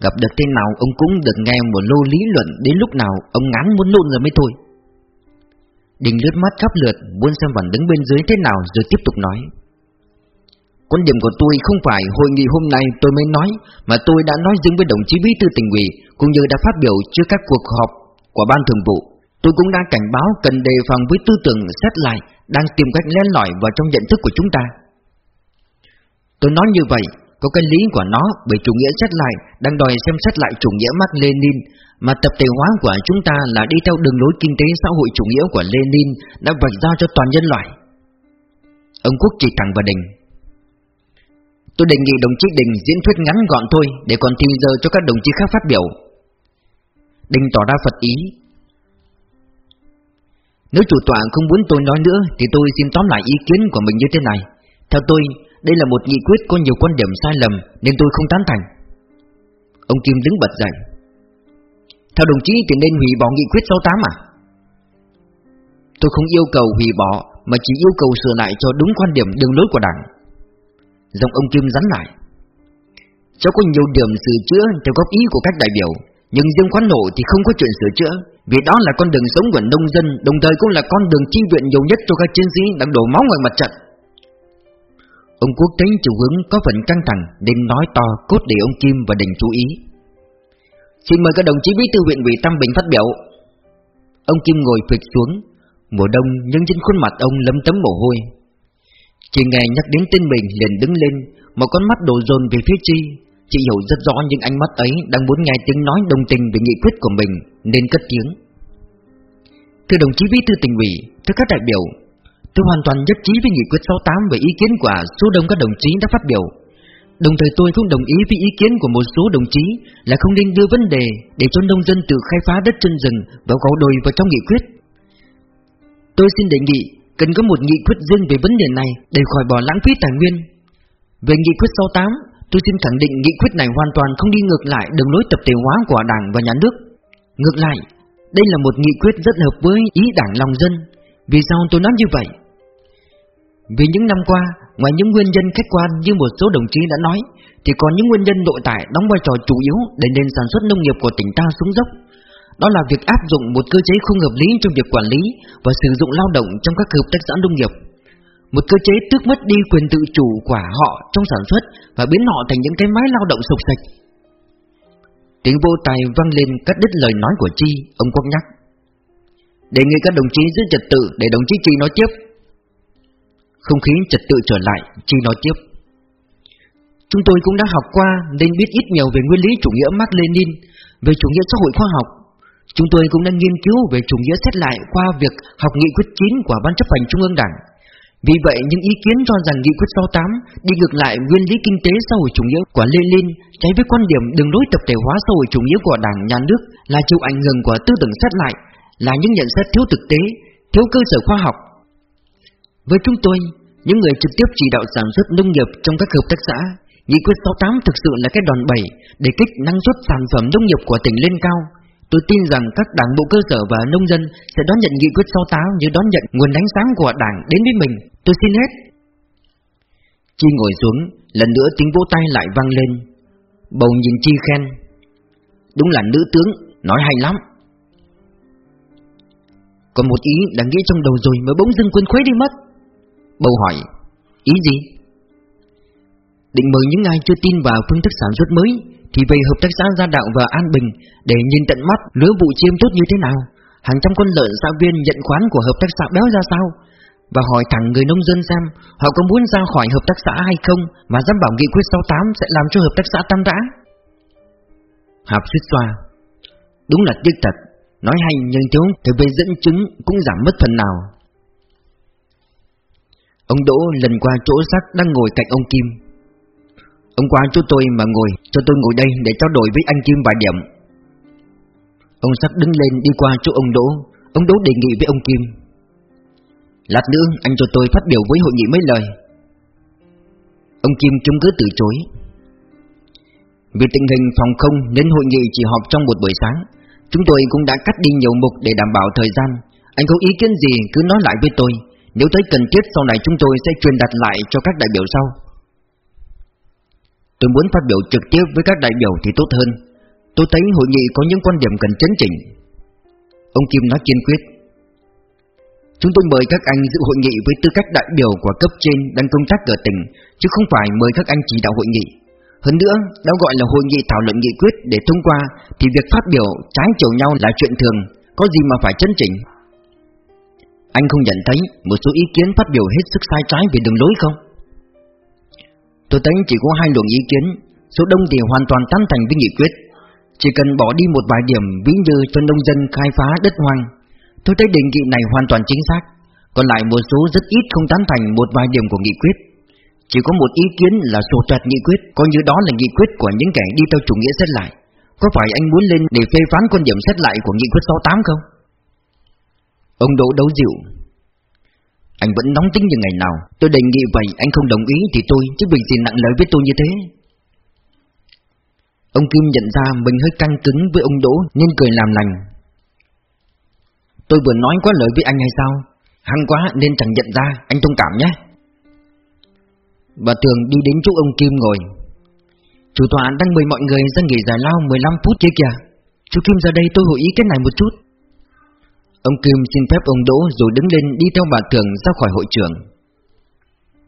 Gặp được tên nào ông cũng được nghe một lô lý luận Đến lúc nào ông ngán muốn nôn rồi mới thôi. Đình lướt mắt khắp lượt Muốn xem phản đứng bên dưới thế nào Rồi tiếp tục nói. Quan điểm của tôi không phải hội nghị hôm nay tôi mới nói, Mà tôi đã nói dưng với đồng chí bí thư tỉnh ủy, Cũng như đã phát biểu trước các cuộc họp của ban thường vụ Tôi cũng đã cảnh báo cần đề phòng với tư tưởng xét lại Đang tìm cách len lỏi vào trong nhận thức của chúng ta Tôi nói như vậy, có cái lý của nó bởi chủ nghĩa xét lại đang đòi xem xét lại chủ nghĩa Mark Lenin mà tập thể hóa của chúng ta là đi theo đường lối kinh tế xã hội chủ nghĩa của Lenin đã vạch ra cho toàn nhân loại. Ông Quốc chỉ thẳng vào Đình. Tôi đề nghị đồng chí Đình diễn thuyết ngắn gọn thôi, để còn thêm giờ cho các đồng chí khác phát biểu. Đình tỏ ra phật ý. Nếu chủ tọa không muốn tôi nói nữa, Thì tôi xin tóm lại ý kiến của mình như thế này. Theo tôi, Đây là một nghị quyết có nhiều quan điểm sai lầm, Nên tôi không tán thành. Ông Kim đứng bật dậy. Theo đồng chí thì nên hủy bỏ nghị quyết 68 à? Tôi không yêu cầu hủy bỏ, Mà chỉ yêu cầu sửa lại cho đúng quan điểm đường lối của đảng. Giọng ông Kim rắn lại. Cháu có nhiều điểm sửa chữa theo góp ý của các đại biểu, Nhưng riêng quán nổ thì không có chuyện sửa chữa, Vì đó là con đường sống của nông dân, Đồng thời cũng là con đường chi viện nhiều nhất cho các chiến sĩ đang đổ máu ngoài mặt trận. Ông Quốc tế chủ hướng có phần căng thẳng Nên nói to cốt để ông Kim và Đình chú ý. Xin mời các đồng chí bí thư huyện ủy Tam Bình phát biểu. Ông Kim ngồi phịch xuống, Mùa đông nhưng trên khuôn mặt ông lấm tấm mồ hôi chị nghe nhắc đến tên mình liền đứng lên Một con mắt đổ dồn về phía Chi. Chị hiểu rất rõ những ánh mắt ấy đang muốn nghe tiếng nói đồng tình về nghị quyết của mình Nên cất tiếng. Thưa đồng chí bí thư tỉnh ủy, thưa các đại biểu Tôi hoàn toàn nhất trí với nghị quyết 68 về ý kiến của số đông các đồng chí đã phát biểu. Đồng thời tôi cũng đồng ý với ý kiến của một số đồng chí là không nên đưa vấn đề để cho nông dân tự khai phá đất chân rừng và gấu đồi vào trong nghị quyết. Tôi xin đề nghị cần có một nghị quyết riêng về vấn đề này để khỏi bỏ lãng phí tài nguyên. Về nghị quyết 68, tôi xin khẳng định nghị quyết này hoàn toàn không đi ngược lại đường lối tập thể hóa của Đảng và Nhà nước. Ngược lại, đây là một nghị quyết rất hợp với ý Đảng lòng dân. Vì sao tôi nói như vậy? Vì những năm qua, ngoài những nguyên nhân khách quan như một số đồng chí đã nói, thì còn những nguyên nhân nội tại đóng vai trò chủ yếu để nền sản xuất nông nghiệp của tỉnh ta xuống dốc. Đó là việc áp dụng một cơ chế không hợp lý trong việc quản lý và sử dụng lao động trong các hợp tác xã nông nghiệp. Một cơ chế tước mất đi quyền tự chủ của họ trong sản xuất và biến họ thành những cái máy lao động sục sạch. Tiếng vô tài vang lên cắt đứt lời nói của Chi, ông Quốc nhắc. Đề nghị các đồng chí giữ trật tự để đồng chí Chi nói tiếp. Không khí trật tự trở lại, Chi nói tiếp. Chúng tôi cũng đã học qua nên biết ít nhiều về nguyên lý chủ nghĩa Mác Lenin, về chủ nghĩa xã hội khoa học. Chúng tôi cũng đang nghiên cứu về chủ nghĩa xét lại qua việc học nghị quyết 9 của Ban chấp hành Trung ương Đảng. Vì vậy, những ý kiến cho rằng nghị quyết 68 đi ngược lại nguyên lý kinh tế xã hội chủ nghĩa của Lenin trái với quan điểm đường lối tập thể hóa xã hội chủ nghĩa của Đảng, Nhà nước là chịu ảnh hưởng của tư tưởng xét lại, là những nhận xét thiếu thực tế, thiếu cơ sở khoa học. Với chúng tôi, những người trực tiếp chỉ đạo sản xuất nông nghiệp trong các hợp tác xã, nghị quyết 68 thực sự là cái đòn bẩy để kích năng suất sản phẩm nông nghiệp của tỉnh lên cao. Tôi tin rằng các đảng bộ cơ sở và nông dân sẽ đón nhận nghị quyết 68 như đón nhận nguồn ánh sáng của đảng đến với mình. Tôi xin hết. Chi ngồi xuống, lần nữa tiếng vỗ tay lại vang lên. Bầu nhìn Chi khen. Đúng là nữ tướng, nói hay lắm. Còn một ý đã nghĩ trong đầu rồi mới bỗng dưng quên khuấy đi mất. Bầu hỏi Ý gì? Định mời những ai chưa tin vào phương thức sản xuất mới thì về hợp tác xã Gia Đạo và An Bình Để nhìn tận mắt lứa vụ chiêm tốt như thế nào, Hàng trăm con lợn xã viên nhận khoán của hợp tác xã béo ra sao, Và hỏi thẳng người nông dân xem Họ có muốn ra khỏi hợp tác xã hay không Mà dám bảo nghị quyết 68 sẽ làm cho hợp tác xã tan rã. Hạp suýt xoa Đúng là tiếc thật, Nói hay nhưng thiếu thì về dẫn chứng cũng giảm mất phần nào. Ông Đỗ lần qua chỗ sắc đang ngồi cạnh ông Kim. Ông qua chỗ tôi mà ngồi, Cho tôi ngồi đây để trao đổi với anh Kim vài điểm. Ông sắc đứng lên đi qua chỗ ông Đỗ. Ông Đỗ đề nghị với ông Kim. Lát nữa anh cho tôi phát biểu với hội nghị mấy lời. Ông Kim chúng cứ từ chối. Vì tình hình phòng không nên hội nghị chỉ họp trong một buổi sáng, Chúng tôi cũng đã cắt đi nhiều mục để đảm bảo thời gian. Anh có ý kiến gì cứ nói lại với tôi. Nếu thấy cần thiết sau này chúng tôi sẽ truyền đạt lại cho các đại biểu sau. Tôi muốn phát biểu trực tiếp với các đại biểu thì tốt hơn. Tôi thấy hội nghị có những quan điểm cần chấn chỉnh. Ông Kim nói kiên quyết. Chúng tôi mời các anh dự hội nghị với tư cách đại biểu của cấp trên đang công tác ở tỉnh Chứ không phải mời các anh chỉ đạo hội nghị. Hơn nữa, đã gọi là hội nghị thảo luận nghị quyết để thông qua Thì việc phát biểu trái chiều nhau là chuyện thường Có gì mà phải chấn chỉnh. Anh không nhận thấy một số ý kiến phát biểu hết sức sai trái về đường lối không? Tôi thấy chỉ có hai luồng ý kiến, số đông thì hoàn toàn tán thành với nghị quyết. Chỉ cần bỏ đi một vài điểm ví như cho nông dân khai phá đất hoang. Tôi thấy đề nghị này hoàn toàn chính xác, còn lại một số rất ít không tán thành một vài điểm của nghị quyết. Chỉ có một ý kiến là sổ toạt nghị quyết, coi như đó là nghị quyết của những kẻ đi theo chủ nghĩa xét lại. Có phải anh muốn lên để phê phán quan điểm xét lại của nghị quyết 68 không? Ông Đỗ đấu dịu anh vẫn nóng tính như ngày nào. Tôi đề nghị vậy, anh không đồng ý thì tôi, Chứ bình gì nặng lời với tôi như thế. Ông Kim nhận ra mình hơi căng cứng với ông Đỗ, Nên cười làm lành. Tôi vừa nói quá lời với anh hay sao? Hăng quá, nên chẳng nhận ra. Anh thông cảm nhé. Bà Tường đi đến chỗ ông Kim ngồi. Chủ tọa đang mời mọi người ra nghỉ giải lao 15 phút chứ kìa. Chú Kim ra đây, tôi hội ý cái này một chút. Ông Kim xin phép ông Đỗ rồi đứng lên đi theo bà Thường ra khỏi hội trường.